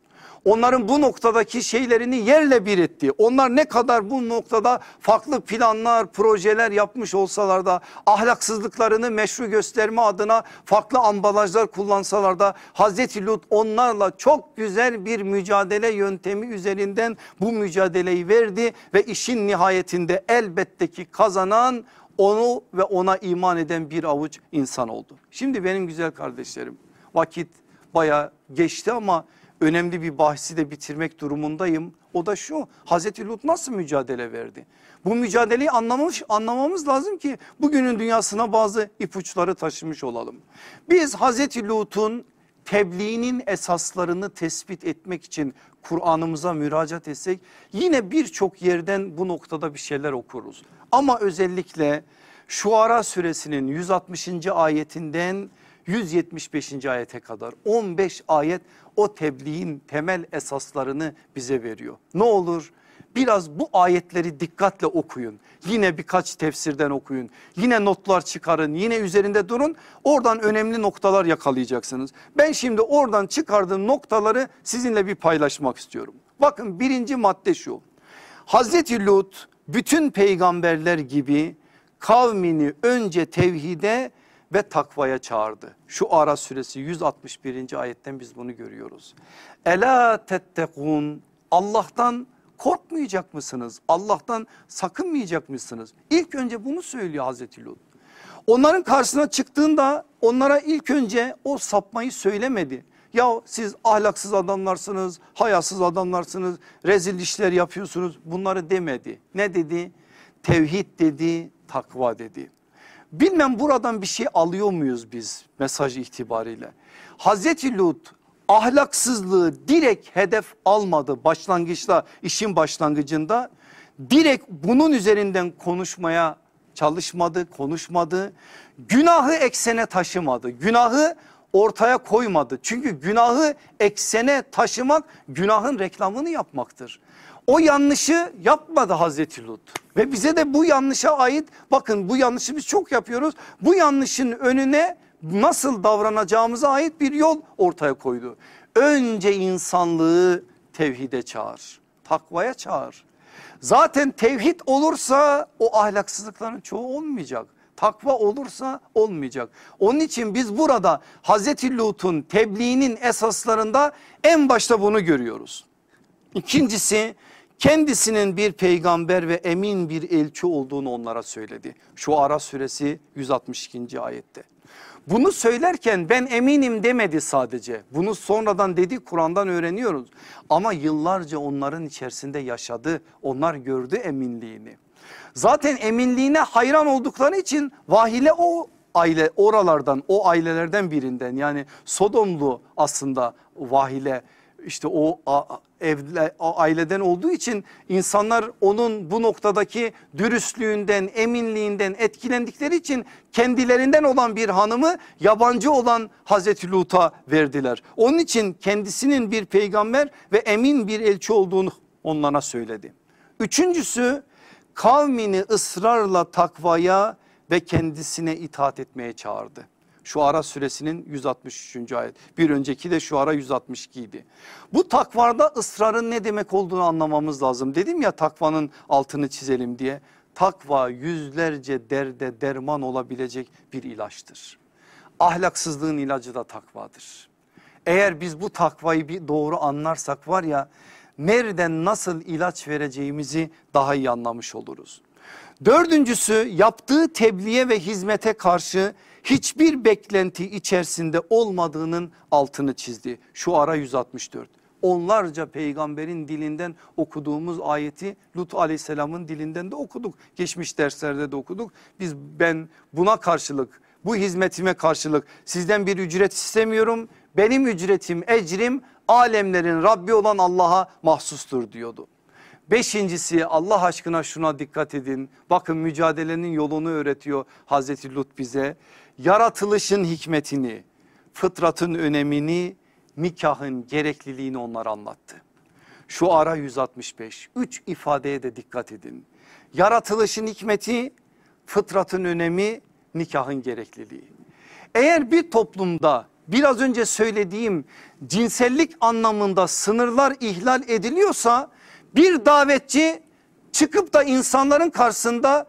Onların bu noktadaki şeylerini yerle bir etti. Onlar ne kadar bu noktada farklı planlar, projeler yapmış olsalar da ahlaksızlıklarını meşru gösterme adına farklı ambalajlar kullansalar da Hazreti Lut onlarla çok güzel bir mücadele yöntemi üzerinden bu mücadeleyi verdi ve işin nihayetinde elbette ki kazanan onu ve ona iman eden bir avuç insan oldu. Şimdi benim güzel kardeşlerim vakit baya geçti ama önemli bir bahsi de bitirmek durumundayım. O da şu Hazreti Lut nasıl mücadele verdi? Bu mücadeleyi anlamış, anlamamız lazım ki bugünün dünyasına bazı ipuçları taşımış olalım. Biz Hazreti Lut'un tebliğinin esaslarını tespit etmek için Kur'an'ımıza müracaat etsek yine birçok yerden bu noktada bir şeyler okuruz. Ama özellikle Şuara suresinin 160. ayetinden 175. ayete kadar 15 ayet o tebliğin temel esaslarını bize veriyor. Ne olur biraz bu ayetleri dikkatle okuyun. Yine birkaç tefsirden okuyun. Yine notlar çıkarın. Yine üzerinde durun. Oradan önemli noktalar yakalayacaksınız. Ben şimdi oradan çıkardığım noktaları sizinle bir paylaşmak istiyorum. Bakın birinci madde şu. Hazreti Lut bütün peygamberler gibi kavmini önce tevhide ve takvaya çağırdı. Şu Ara suresi 161. ayetten biz bunu görüyoruz. Ela tettekun Allah'tan korkmayacak mısınız? Allah'tan sakınmayacak mısınız? İlk önce bunu söylüyor Hazreti Lut. Onların karşısına çıktığında onlara ilk önce o sapmayı söylemedi. Ya siz ahlaksız adamlarsınız, hayasız adamlarsınız, rezil işler yapıyorsunuz bunları demedi. Ne dedi? Tevhid dedi, takva dedi. Bilmem buradan bir şey alıyor muyuz biz mesaj itibariyle? Hazreti Lut ahlaksızlığı direkt hedef almadı başlangıçta işin başlangıcında. Direkt bunun üzerinden konuşmaya çalışmadı, konuşmadı. Günahı eksene taşımadı. Günahı ortaya koymadı. Çünkü günahı eksene taşımak günahın reklamını yapmaktır. O yanlışı yapmadı Hazreti Lut. Ve bize de bu yanlışa ait bakın bu yanlışı biz çok yapıyoruz. Bu yanlışın önüne nasıl davranacağımıza ait bir yol ortaya koydu. Önce insanlığı tevhide çağır. Takvaya çağır. Zaten tevhid olursa o ahlaksızlıkların çoğu olmayacak. Takva olursa olmayacak. Onun için biz burada Hazreti Lut'un tebliğinin esaslarında en başta bunu görüyoruz. İkincisi kendisinin bir peygamber ve emin bir elçi olduğunu onlara söyledi. Şu Ara suresi 162. ayette. Bunu söylerken ben eminim demedi sadece. Bunu sonradan dedi Kur'an'dan öğreniyoruz. Ama yıllarca onların içerisinde yaşadı. Onlar gördü eminliğini. Zaten eminliğine hayran oldukları için vahile o aile oralardan o ailelerden birinden yani Sodomlu aslında vahile işte o evle, aileden olduğu için insanlar onun bu noktadaki dürüstlüğünden, eminliğinden etkilendikleri için kendilerinden olan bir hanımı yabancı olan Hazreti Lut'a verdiler. Onun için kendisinin bir peygamber ve emin bir elçi olduğunu onlara söyledi. Üçüncüsü kavmini ısrarla takvaya ve kendisine itaat etmeye çağırdı. Şu ara suresinin 163. ayet. Bir önceki de şu ara 162 idi. Bu takvada ısrarın ne demek olduğunu anlamamız lazım. Dedim ya takvanın altını çizelim diye. Takva yüzlerce derde derman olabilecek bir ilaçtır. Ahlaksızlığın ilacı da takvadır. Eğer biz bu takvayı bir doğru anlarsak var ya nereden nasıl ilaç vereceğimizi daha iyi anlamış oluruz. Dördüncüsü yaptığı tebliğe ve hizmete karşı hiçbir beklenti içerisinde olmadığının altını çizdi. Şu ara 164 onlarca peygamberin dilinden okuduğumuz ayeti Lut aleyhisselamın dilinden de okuduk. Geçmiş derslerde de okuduk. Biz ben buna karşılık bu hizmetime karşılık sizden bir ücret istemiyorum. Benim ücretim ecrim alemlerin Rabbi olan Allah'a mahsustur diyordu. Beşincisi Allah aşkına şuna dikkat edin. Bakın mücadelenin yolunu öğretiyor Hazreti Lut bize. Yaratılışın hikmetini, fıtratın önemini, nikahın gerekliliğini onlar anlattı. Şu ara 165. Üç ifadeye de dikkat edin. Yaratılışın hikmeti, fıtratın önemi, nikahın gerekliliği. Eğer bir toplumda biraz önce söylediğim cinsellik anlamında sınırlar ihlal ediliyorsa bir davetçi çıkıp da insanların karşısında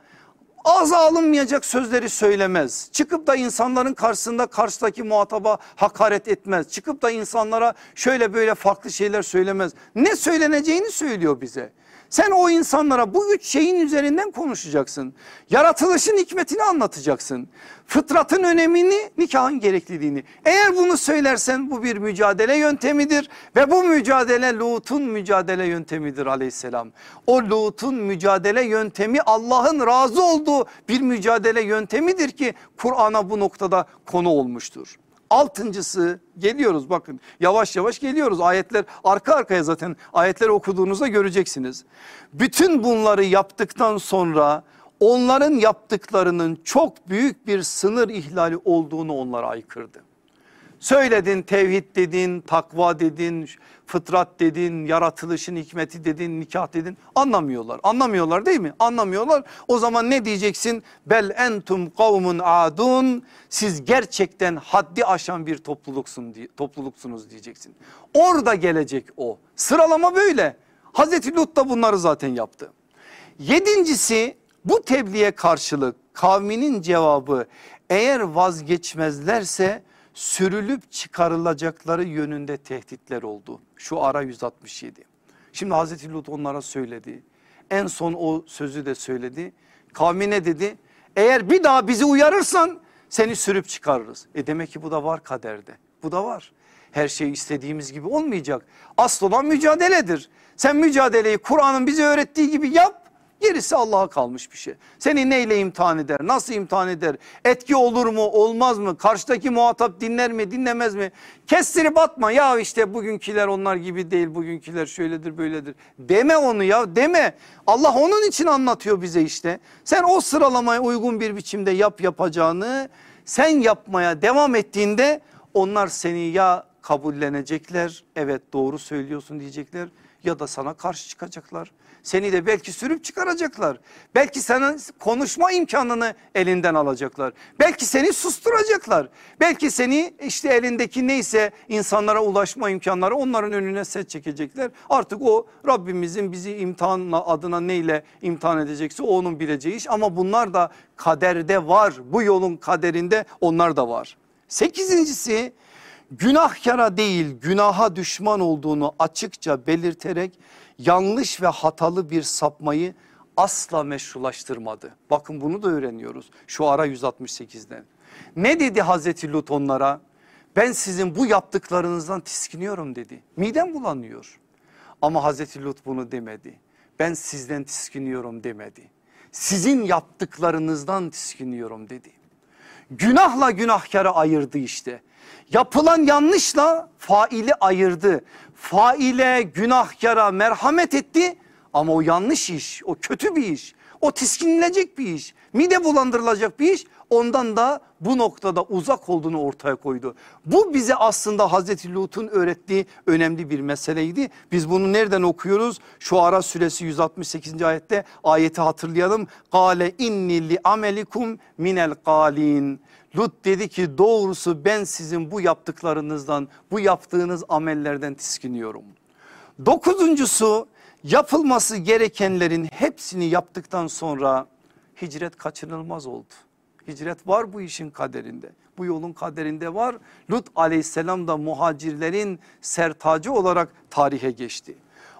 ağza alınmayacak sözleri söylemez. Çıkıp da insanların karşısında karşıdaki muhataba hakaret etmez. Çıkıp da insanlara şöyle böyle farklı şeyler söylemez. Ne söyleneceğini söylüyor bize. Sen o insanlara bu üç şeyin üzerinden konuşacaksın. Yaratılışın hikmetini anlatacaksın. Fıtratın önemini, nikahın gerekliliğini. Eğer bunu söylersen bu bir mücadele yöntemidir ve bu mücadele Lut'un mücadele yöntemidir aleyhisselam. O Lut'un mücadele yöntemi Allah'ın razı olduğu bir mücadele yöntemidir ki Kur'an'a bu noktada konu olmuştur. Altıncısı geliyoruz bakın yavaş yavaş geliyoruz ayetler arka arkaya zaten ayetleri okuduğunuzda göreceksiniz. Bütün bunları yaptıktan sonra onların yaptıklarının çok büyük bir sınır ihlali olduğunu onlara aykırdı. Söyledin tevhid dedin, takva dedin, fıtrat dedin, yaratılışın hikmeti dedin, nikah dedin. Anlamıyorlar. Anlamıyorlar değil mi? Anlamıyorlar. O zaman ne diyeceksin? Bel entum kavmun adun. Siz gerçekten haddi aşan bir topluluksun, topluluksunuz diyeceksin. Orada gelecek o. Sıralama böyle. Hazreti Lut da bunları zaten yaptı. Yedincisi bu tebliğe karşılık kavminin cevabı eğer vazgeçmezlerse sürülüp çıkarılacakları yönünde tehditler oldu. Şu ara 167. Şimdi Hazreti Lut onlara söyledi. En son o sözü de söyledi. Kavmine dedi eğer bir daha bizi uyarırsan seni sürüp çıkarırız. E demek ki bu da var kaderde. Bu da var. Her şey istediğimiz gibi olmayacak. Asıl olan mücadeledir. Sen mücadeleyi Kur'an'ın bize öğrettiği gibi yap. Gerisi Allah'a kalmış bir şey. Seni neyle imtihan eder? Nasıl imtihan eder? Etki olur mu olmaz mı? Karşıdaki muhatap dinler mi dinlemez mi? Kestirip atma ya işte bugünküler onlar gibi değil bugünküler şöyledir böyledir. Deme onu ya deme. Allah onun için anlatıyor bize işte. Sen o sıralamaya uygun bir biçimde yap yapacağını sen yapmaya devam ettiğinde onlar seni ya kabullenecekler evet doğru söylüyorsun diyecekler ya da sana karşı çıkacaklar. Seni de belki sürüp çıkaracaklar. Belki senin konuşma imkanını elinden alacaklar. Belki seni susturacaklar. Belki seni işte elindeki neyse insanlara ulaşma imkanları onların önüne set çekecekler. Artık o Rabbimizin bizi imtihanla adına neyle imtihan edecekse o onun bileceği iş. Ama bunlar da kaderde var. Bu yolun kaderinde onlar da var. Sekizincisi günahkara değil günaha düşman olduğunu açıkça belirterek yanlış ve hatalı bir sapmayı asla meşrulaştırmadı. Bakın bunu da öğreniyoruz şu ara 168'den. Ne dedi Hazreti Lut onlara? Ben sizin bu yaptıklarınızdan tiskiniyorum dedi. Midem bulanıyor. Ama Hazreti Lut bunu demedi. Ben sizden tiskiniyorum demedi. Sizin yaptıklarınızdan tiskiniyorum dedi. Günahla günahkarı ayırdı işte. Yapılan yanlışla faili ayırdı. Faile günahkara merhamet etti ama o yanlış iş o kötü bir iş o tiskinilecek bir iş mide bulandırılacak bir iş ondan da bu noktada uzak olduğunu ortaya koydu. Bu bize aslında Hazreti Lut'un öğrettiği önemli bir meseleydi. Biz bunu nereden okuyoruz? Şu ara suresi 168. ayette ayeti hatırlayalım. Kale inni li amelikum minel qalin. Lut dedi ki doğrusu ben sizin bu yaptıklarınızdan bu yaptığınız amellerden tiskiniyorum. Dokuzuncusu yapılması gerekenlerin hepsini yaptıktan sonra hicret kaçınılmaz oldu. Hicret var bu işin kaderinde. Bu yolun kaderinde var. Lut aleyhisselam da muhacirlerin sertacı olarak tarihe geçti.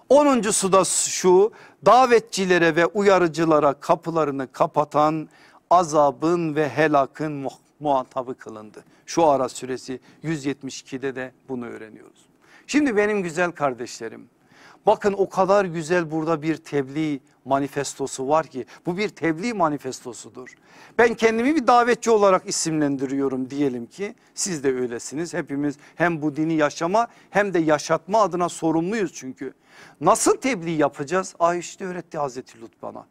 Onuncusu da şu davetçilere ve uyarıcılara kapılarını kapatan azabın ve helakın muhatabı kılındı. Şu ara süresi 172'de de bunu öğreniyoruz. Şimdi benim güzel kardeşlerim bakın o kadar güzel burada bir tebliğ manifestosu var ki bu bir tebliğ manifestosudur. Ben kendimi bir davetçi olarak isimlendiriyorum diyelim ki siz de öylesiniz. Hepimiz hem bu dini yaşama hem de yaşatma adına sorumluyuz çünkü. Nasıl tebliğ yapacağız? Ah işte öğretti Hazreti Lut bana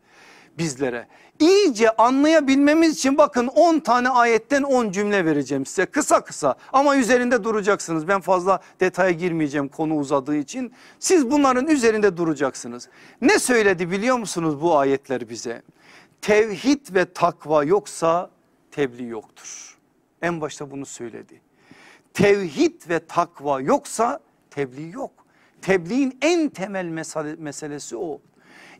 bizlere. İyice anlayabilmemiz için bakın 10 tane ayetten 10 cümle vereceğim size kısa kısa ama üzerinde duracaksınız. Ben fazla detaya girmeyeceğim konu uzadığı için. Siz bunların üzerinde duracaksınız. Ne söyledi biliyor musunuz bu ayetler bize? Tevhid ve takva yoksa tebliğ yoktur. En başta bunu söyledi. Tevhid ve takva yoksa tebliğ yok. Tebliğin en temel meselesi o.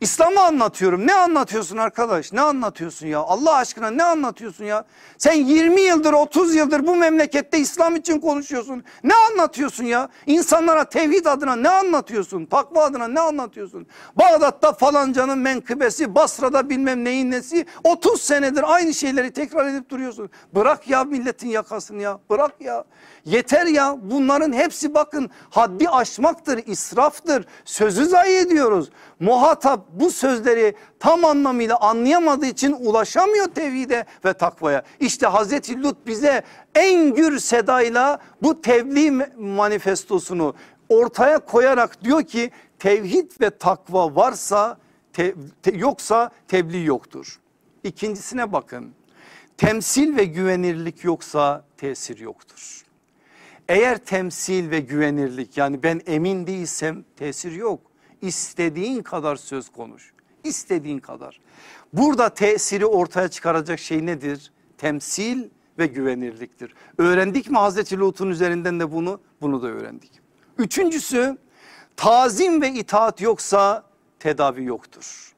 İslam'ı anlatıyorum. Ne anlatıyorsun arkadaş? Ne anlatıyorsun ya? Allah aşkına ne anlatıyorsun ya? Sen 20 yıldır 30 yıldır bu memlekette İslam için konuşuyorsun. Ne anlatıyorsun ya? İnsanlara tevhid adına ne anlatıyorsun? Takva adına ne anlatıyorsun? Bağdat'ta falancanın menkıbesi, Basra'da bilmem neyin nesi. 30 senedir aynı şeyleri tekrar edip duruyorsun. Bırak ya milletin yakasını ya. Bırak ya. Yeter ya bunların hepsi bakın haddi aşmaktır, israftır. Sözü zayi ediyoruz. Muhatap bu sözleri tam anlamıyla anlayamadığı için ulaşamıyor tevhide ve takvaya. İşte Hazreti Lut bize en gür sedayla bu tebliğ manifestosunu ortaya koyarak diyor ki tevhid ve takva varsa te, te, yoksa tebliğ yoktur. İkincisine bakın temsil ve güvenirlik yoksa tesir yoktur. Eğer temsil ve güvenirlik yani ben emin değilsem tesir yok. İstediğin kadar söz konuş. İstediğin kadar. Burada tesiri ortaya çıkaracak şey nedir? Temsil ve güvenirliktir. Öğrendik mi Hazreti Lut'un üzerinden de bunu? Bunu da öğrendik. Üçüncüsü tazim ve itaat yoksa tedavi yoktur.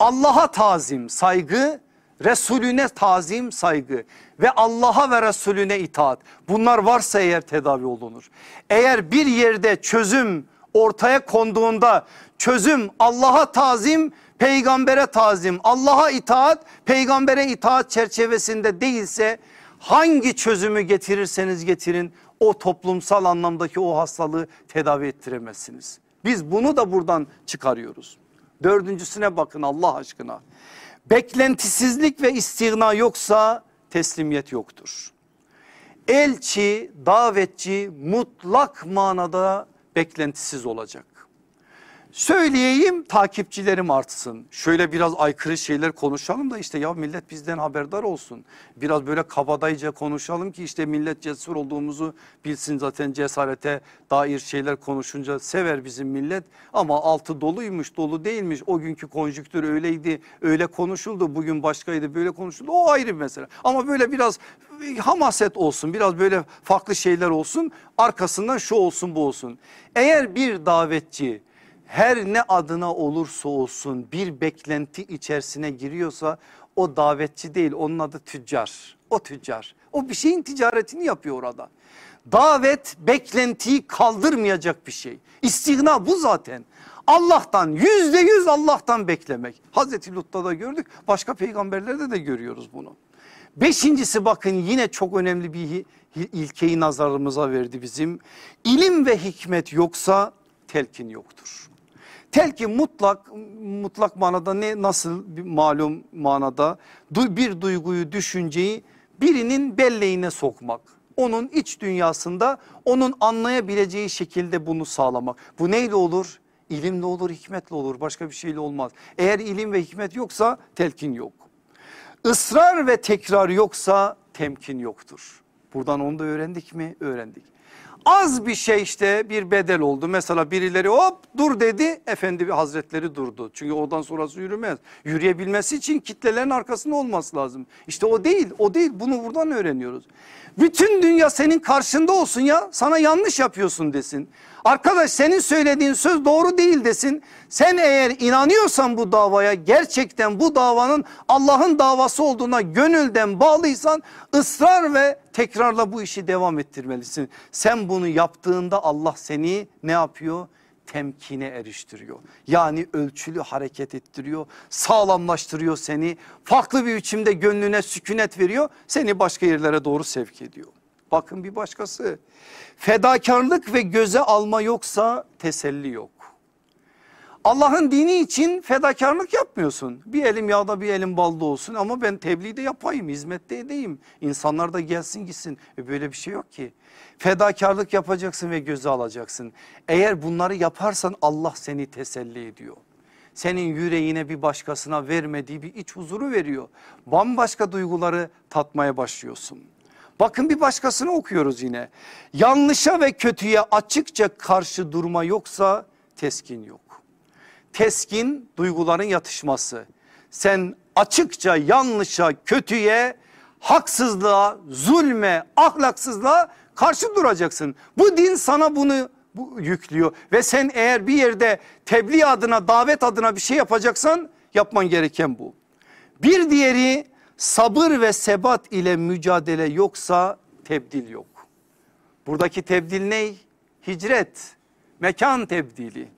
Allah'a tazim, saygı Resulüne tazim saygı ve Allah'a ve Resulüne itaat bunlar varsa eğer tedavi olunur. Eğer bir yerde çözüm ortaya konduğunda çözüm Allah'a tazim peygambere tazim Allah'a itaat peygambere itaat çerçevesinde değilse hangi çözümü getirirseniz getirin o toplumsal anlamdaki o hastalığı tedavi ettiremezsiniz. Biz bunu da buradan çıkarıyoruz. Dördüncüsüne bakın Allah aşkına. Beklentisizlik ve istigna yoksa teslimiyet yoktur. Elçi, davetçi mutlak manada beklentisiz olacak. Söyleyeyim takipçilerim artsın. Şöyle biraz aykırı şeyler konuşalım da işte ya millet bizden haberdar olsun. Biraz böyle kabadayıca konuşalım ki işte millet cesur olduğumuzu bilsin zaten cesarete dair şeyler konuşunca sever bizim millet. Ama altı doluymuş dolu değilmiş o günkü konjüktür öyleydi öyle konuşuldu bugün başkaydı böyle konuşuldu o ayrı bir mesele. Ama böyle biraz hamaset olsun biraz böyle farklı şeyler olsun arkasından şu olsun bu olsun. Eğer bir davetçi her ne adına olursa olsun bir beklenti içerisine giriyorsa o davetçi değil onun adı tüccar. O tüccar. O bir şeyin ticaretini yapıyor orada. Davet beklentiyi kaldırmayacak bir şey. İstigna bu zaten. Allah'tan yüzde yüz Allah'tan beklemek. Hazreti Lut'ta da gördük başka peygamberlerde de görüyoruz bunu. Beşincisi bakın yine çok önemli bir ilkeyi nazarımıza verdi bizim. İlim ve hikmet yoksa telkin yoktur. Telkin mutlak mutlak manada ne nasıl bir malum manada bir duyguyu düşünceyi birinin belleğine sokmak. Onun iç dünyasında onun anlayabileceği şekilde bunu sağlamak. Bu neyle olur? İlimle olur, hikmetle olur. Başka bir şeyle olmaz. Eğer ilim ve hikmet yoksa telkin yok. Israr ve tekrar yoksa temkin yoktur. Buradan onu da öğrendik mi? Öğrendik. Az bir şey işte bir bedel oldu. Mesela birileri hop dur dedi. Efendi Hazretleri durdu. Çünkü oradan sonrası yürümez. Yürüyebilmesi için kitlelerin arkasında olması lazım. İşte o değil o değil bunu buradan öğreniyoruz. Bütün dünya senin karşında olsun ya sana yanlış yapıyorsun desin. Arkadaş senin söylediğin söz doğru değil desin. Sen eğer inanıyorsan bu davaya gerçekten bu davanın Allah'ın davası olduğuna gönülden bağlıysan ısrar ve tekrarla bu işi devam ettirmelisin. Sen bunu yaptığında Allah seni ne yapıyor? temkine eriştiriyor. Yani ölçülü hareket ettiriyor, sağlamlaştırıyor seni. Farklı bir biçimde gönlüne sükunet veriyor, seni başka yerlere doğru sevk ediyor. Bakın bir başkası. Fedakarlık ve göze alma yoksa teselli yok. Allah'ın dini için fedakarlık yapmıyorsun. Bir elim yağda bir elim balda olsun ama ben tebliğ de yapayım, hizmette edeyim. İnsanlar da gelsin gitsin. E böyle bir şey yok ki. Fedakarlık yapacaksın ve göze alacaksın. Eğer bunları yaparsan Allah seni teselli ediyor. Senin yüreğine bir başkasına vermediği bir iç huzuru veriyor. Bambaşka duyguları tatmaya başlıyorsun. Bakın bir başkasını okuyoruz yine. Yanlışa ve kötüye açıkça karşı durma yoksa teskin yok. Teskin duyguların yatışması. Sen açıkça yanlışa, kötüye, haksızlığa, zulme, ahlaksızlığa karşı duracaksın. Bu din sana bunu bu yüklüyor ve sen eğer bir yerde tebliğ adına, davet adına bir şey yapacaksan yapman gereken bu. Bir diğeri sabır ve sebat ile mücadele yoksa tebdil yok. Buradaki tebdil ne? Hicret, mekan tebdili.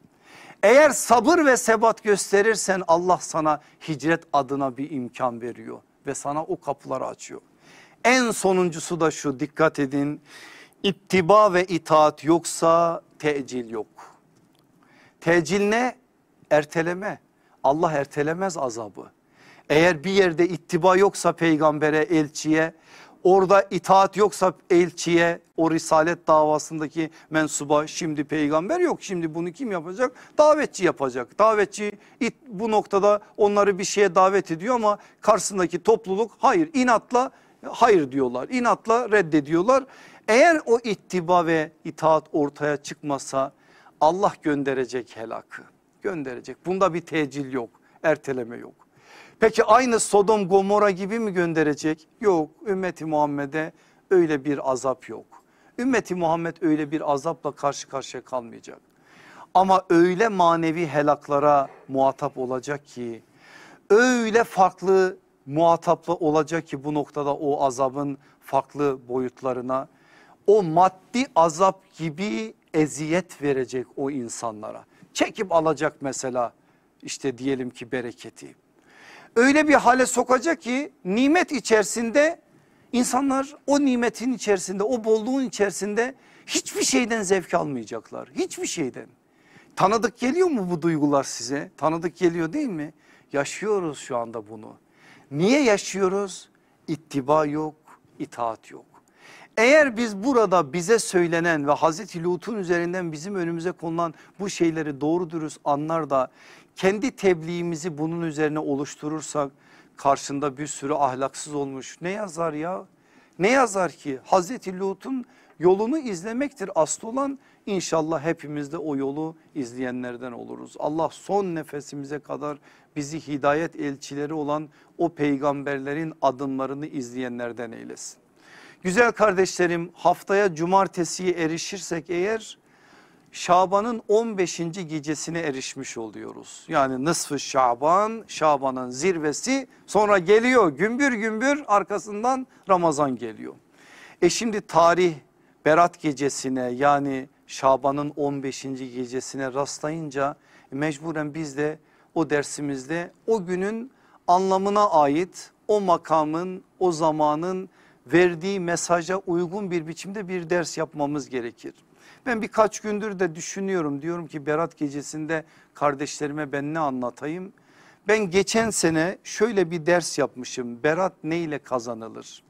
Eğer sabır ve sebat gösterirsen Allah sana hicret adına bir imkan veriyor ve sana o kapıları açıyor. En sonuncusu da şu dikkat edin. İttiba ve itaat yoksa tecil yok. Tecil ne? Erteleme. Allah ertelemez azabı. Eğer bir yerde ittiba yoksa peygambere, elçiye, orada itaat yoksa elçiye, o risalet davasındaki mensuba şimdi peygamber yok. Şimdi bunu kim yapacak? Davetçi yapacak. Davetçi bu noktada onları bir şeye davet ediyor ama karşısındaki topluluk hayır inatla hayır diyorlar. İnatla reddediyorlar. Eğer o ittiba ve itaat ortaya çıkmasa Allah gönderecek helakı. Gönderecek. Bunda bir tecil yok. Erteleme yok. Peki aynı Sodom Gomorra gibi mi gönderecek? Yok ümmeti Muhammed'e öyle bir azap yok. Ümmeti Muhammed öyle bir azapla karşı karşıya kalmayacak. Ama öyle manevi helaklara muhatap olacak ki öyle farklı muhataplı olacak ki bu noktada o azabın farklı boyutlarına o maddi azap gibi eziyet verecek o insanlara. Çekip alacak mesela işte diyelim ki bereketi. Öyle bir hale sokacak ki nimet içerisinde insanlar o nimetin içerisinde o bolluğun içerisinde hiçbir şeyden zevk almayacaklar. Hiçbir şeyden. Tanıdık geliyor mu bu duygular size? Tanıdık geliyor değil mi? Yaşıyoruz şu anda bunu. Niye yaşıyoruz? İttiba yok, itaat yok. Eğer biz burada bize söylenen ve Hazreti Lut'un üzerinden bizim önümüze konulan bu şeyleri doğru dürüst anlar da kendi tebliğimizi bunun üzerine oluşturursak karşında bir sürü ahlaksız olmuş ne yazar ya? Ne yazar ki Hazreti Lut'un yolunu izlemektir asıl olan inşallah hepimiz de o yolu izleyenlerden oluruz. Allah son nefesimize kadar bizi hidayet elçileri olan o peygamberlerin adımlarını izleyenlerden eylesin. Güzel kardeşlerim haftaya cumartesiye erişirsek eğer Şaban'ın 15. gecesine erişmiş oluyoruz. Yani nısfı Şaban, Şaban'ın zirvesi sonra geliyor gümbür gümbür arkasından Ramazan geliyor. E şimdi tarih Berat gecesine yani Şaban'ın 15. gecesine rastlayınca mecburen biz de o dersimizde o günün anlamına ait o makamın o zamanın verdiği mesaja uygun bir biçimde bir ders yapmamız gerekir. Ben birkaç gündür de düşünüyorum diyorum ki Berat gecesinde kardeşlerime ben ne anlatayım? Ben geçen sene şöyle bir ders yapmışım. Berat ne ile kazanılır?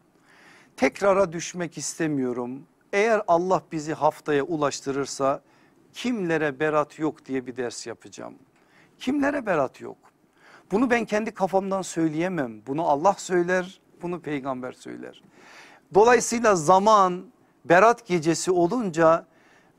Tekrara düşmek istemiyorum. Eğer Allah bizi haftaya ulaştırırsa kimlere berat yok diye bir ders yapacağım. Kimlere berat yok? Bunu ben kendi kafamdan söyleyemem. Bunu Allah söyler, bunu peygamber söyler. Dolayısıyla zaman berat gecesi olunca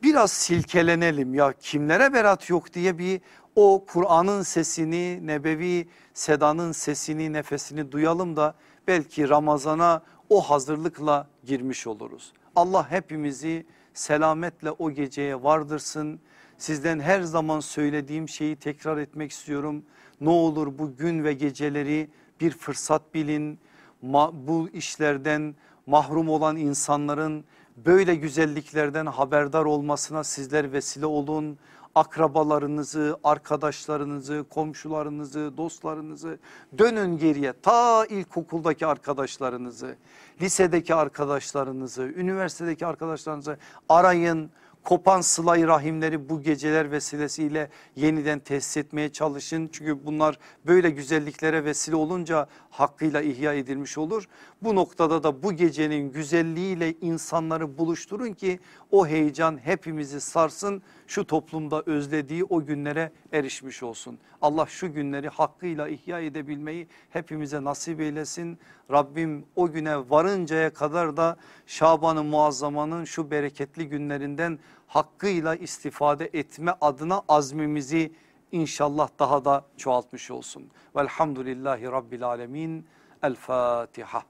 biraz silkelenelim ya kimlere berat yok diye bir o Kur'an'ın sesini, nebevi sedanın sesini, nefesini duyalım da belki Ramazan'a o hazırlıkla girmiş oluruz. Allah hepimizi selametle o geceye vardırsın. Sizden her zaman söylediğim şeyi tekrar etmek istiyorum. Ne olur bu gün ve geceleri bir fırsat bilin. Bu işlerden mahrum olan insanların böyle güzelliklerden haberdar olmasına sizler vesile olun. Akrabalarınızı, arkadaşlarınızı, komşularınızı, dostlarınızı dönün geriye ta ilkokuldaki arkadaşlarınızı, lisedeki arkadaşlarınızı, üniversitedeki arkadaşlarınızı arayın kopan sılayı rahimleri bu geceler vesilesiyle yeniden tesis etmeye çalışın. Çünkü bunlar böyle güzelliklere vesile olunca hakkıyla ihya edilmiş olur. Bu noktada da bu gecenin güzelliğiyle insanları buluşturun ki o heyecan hepimizi sarsın. Şu toplumda özlediği o günlere erişmiş olsun. Allah şu günleri hakkıyla ihya edebilmeyi hepimize nasip eylesin. Rabbim o güne varıncaya kadar da Şaban-ı Muazzama'nın şu bereketli günlerinden hakkıyla istifade etme adına azmimizi inşallah daha da çoğaltmış olsun. Velhamdülillahi Rabbil Alemin. El Fatiha.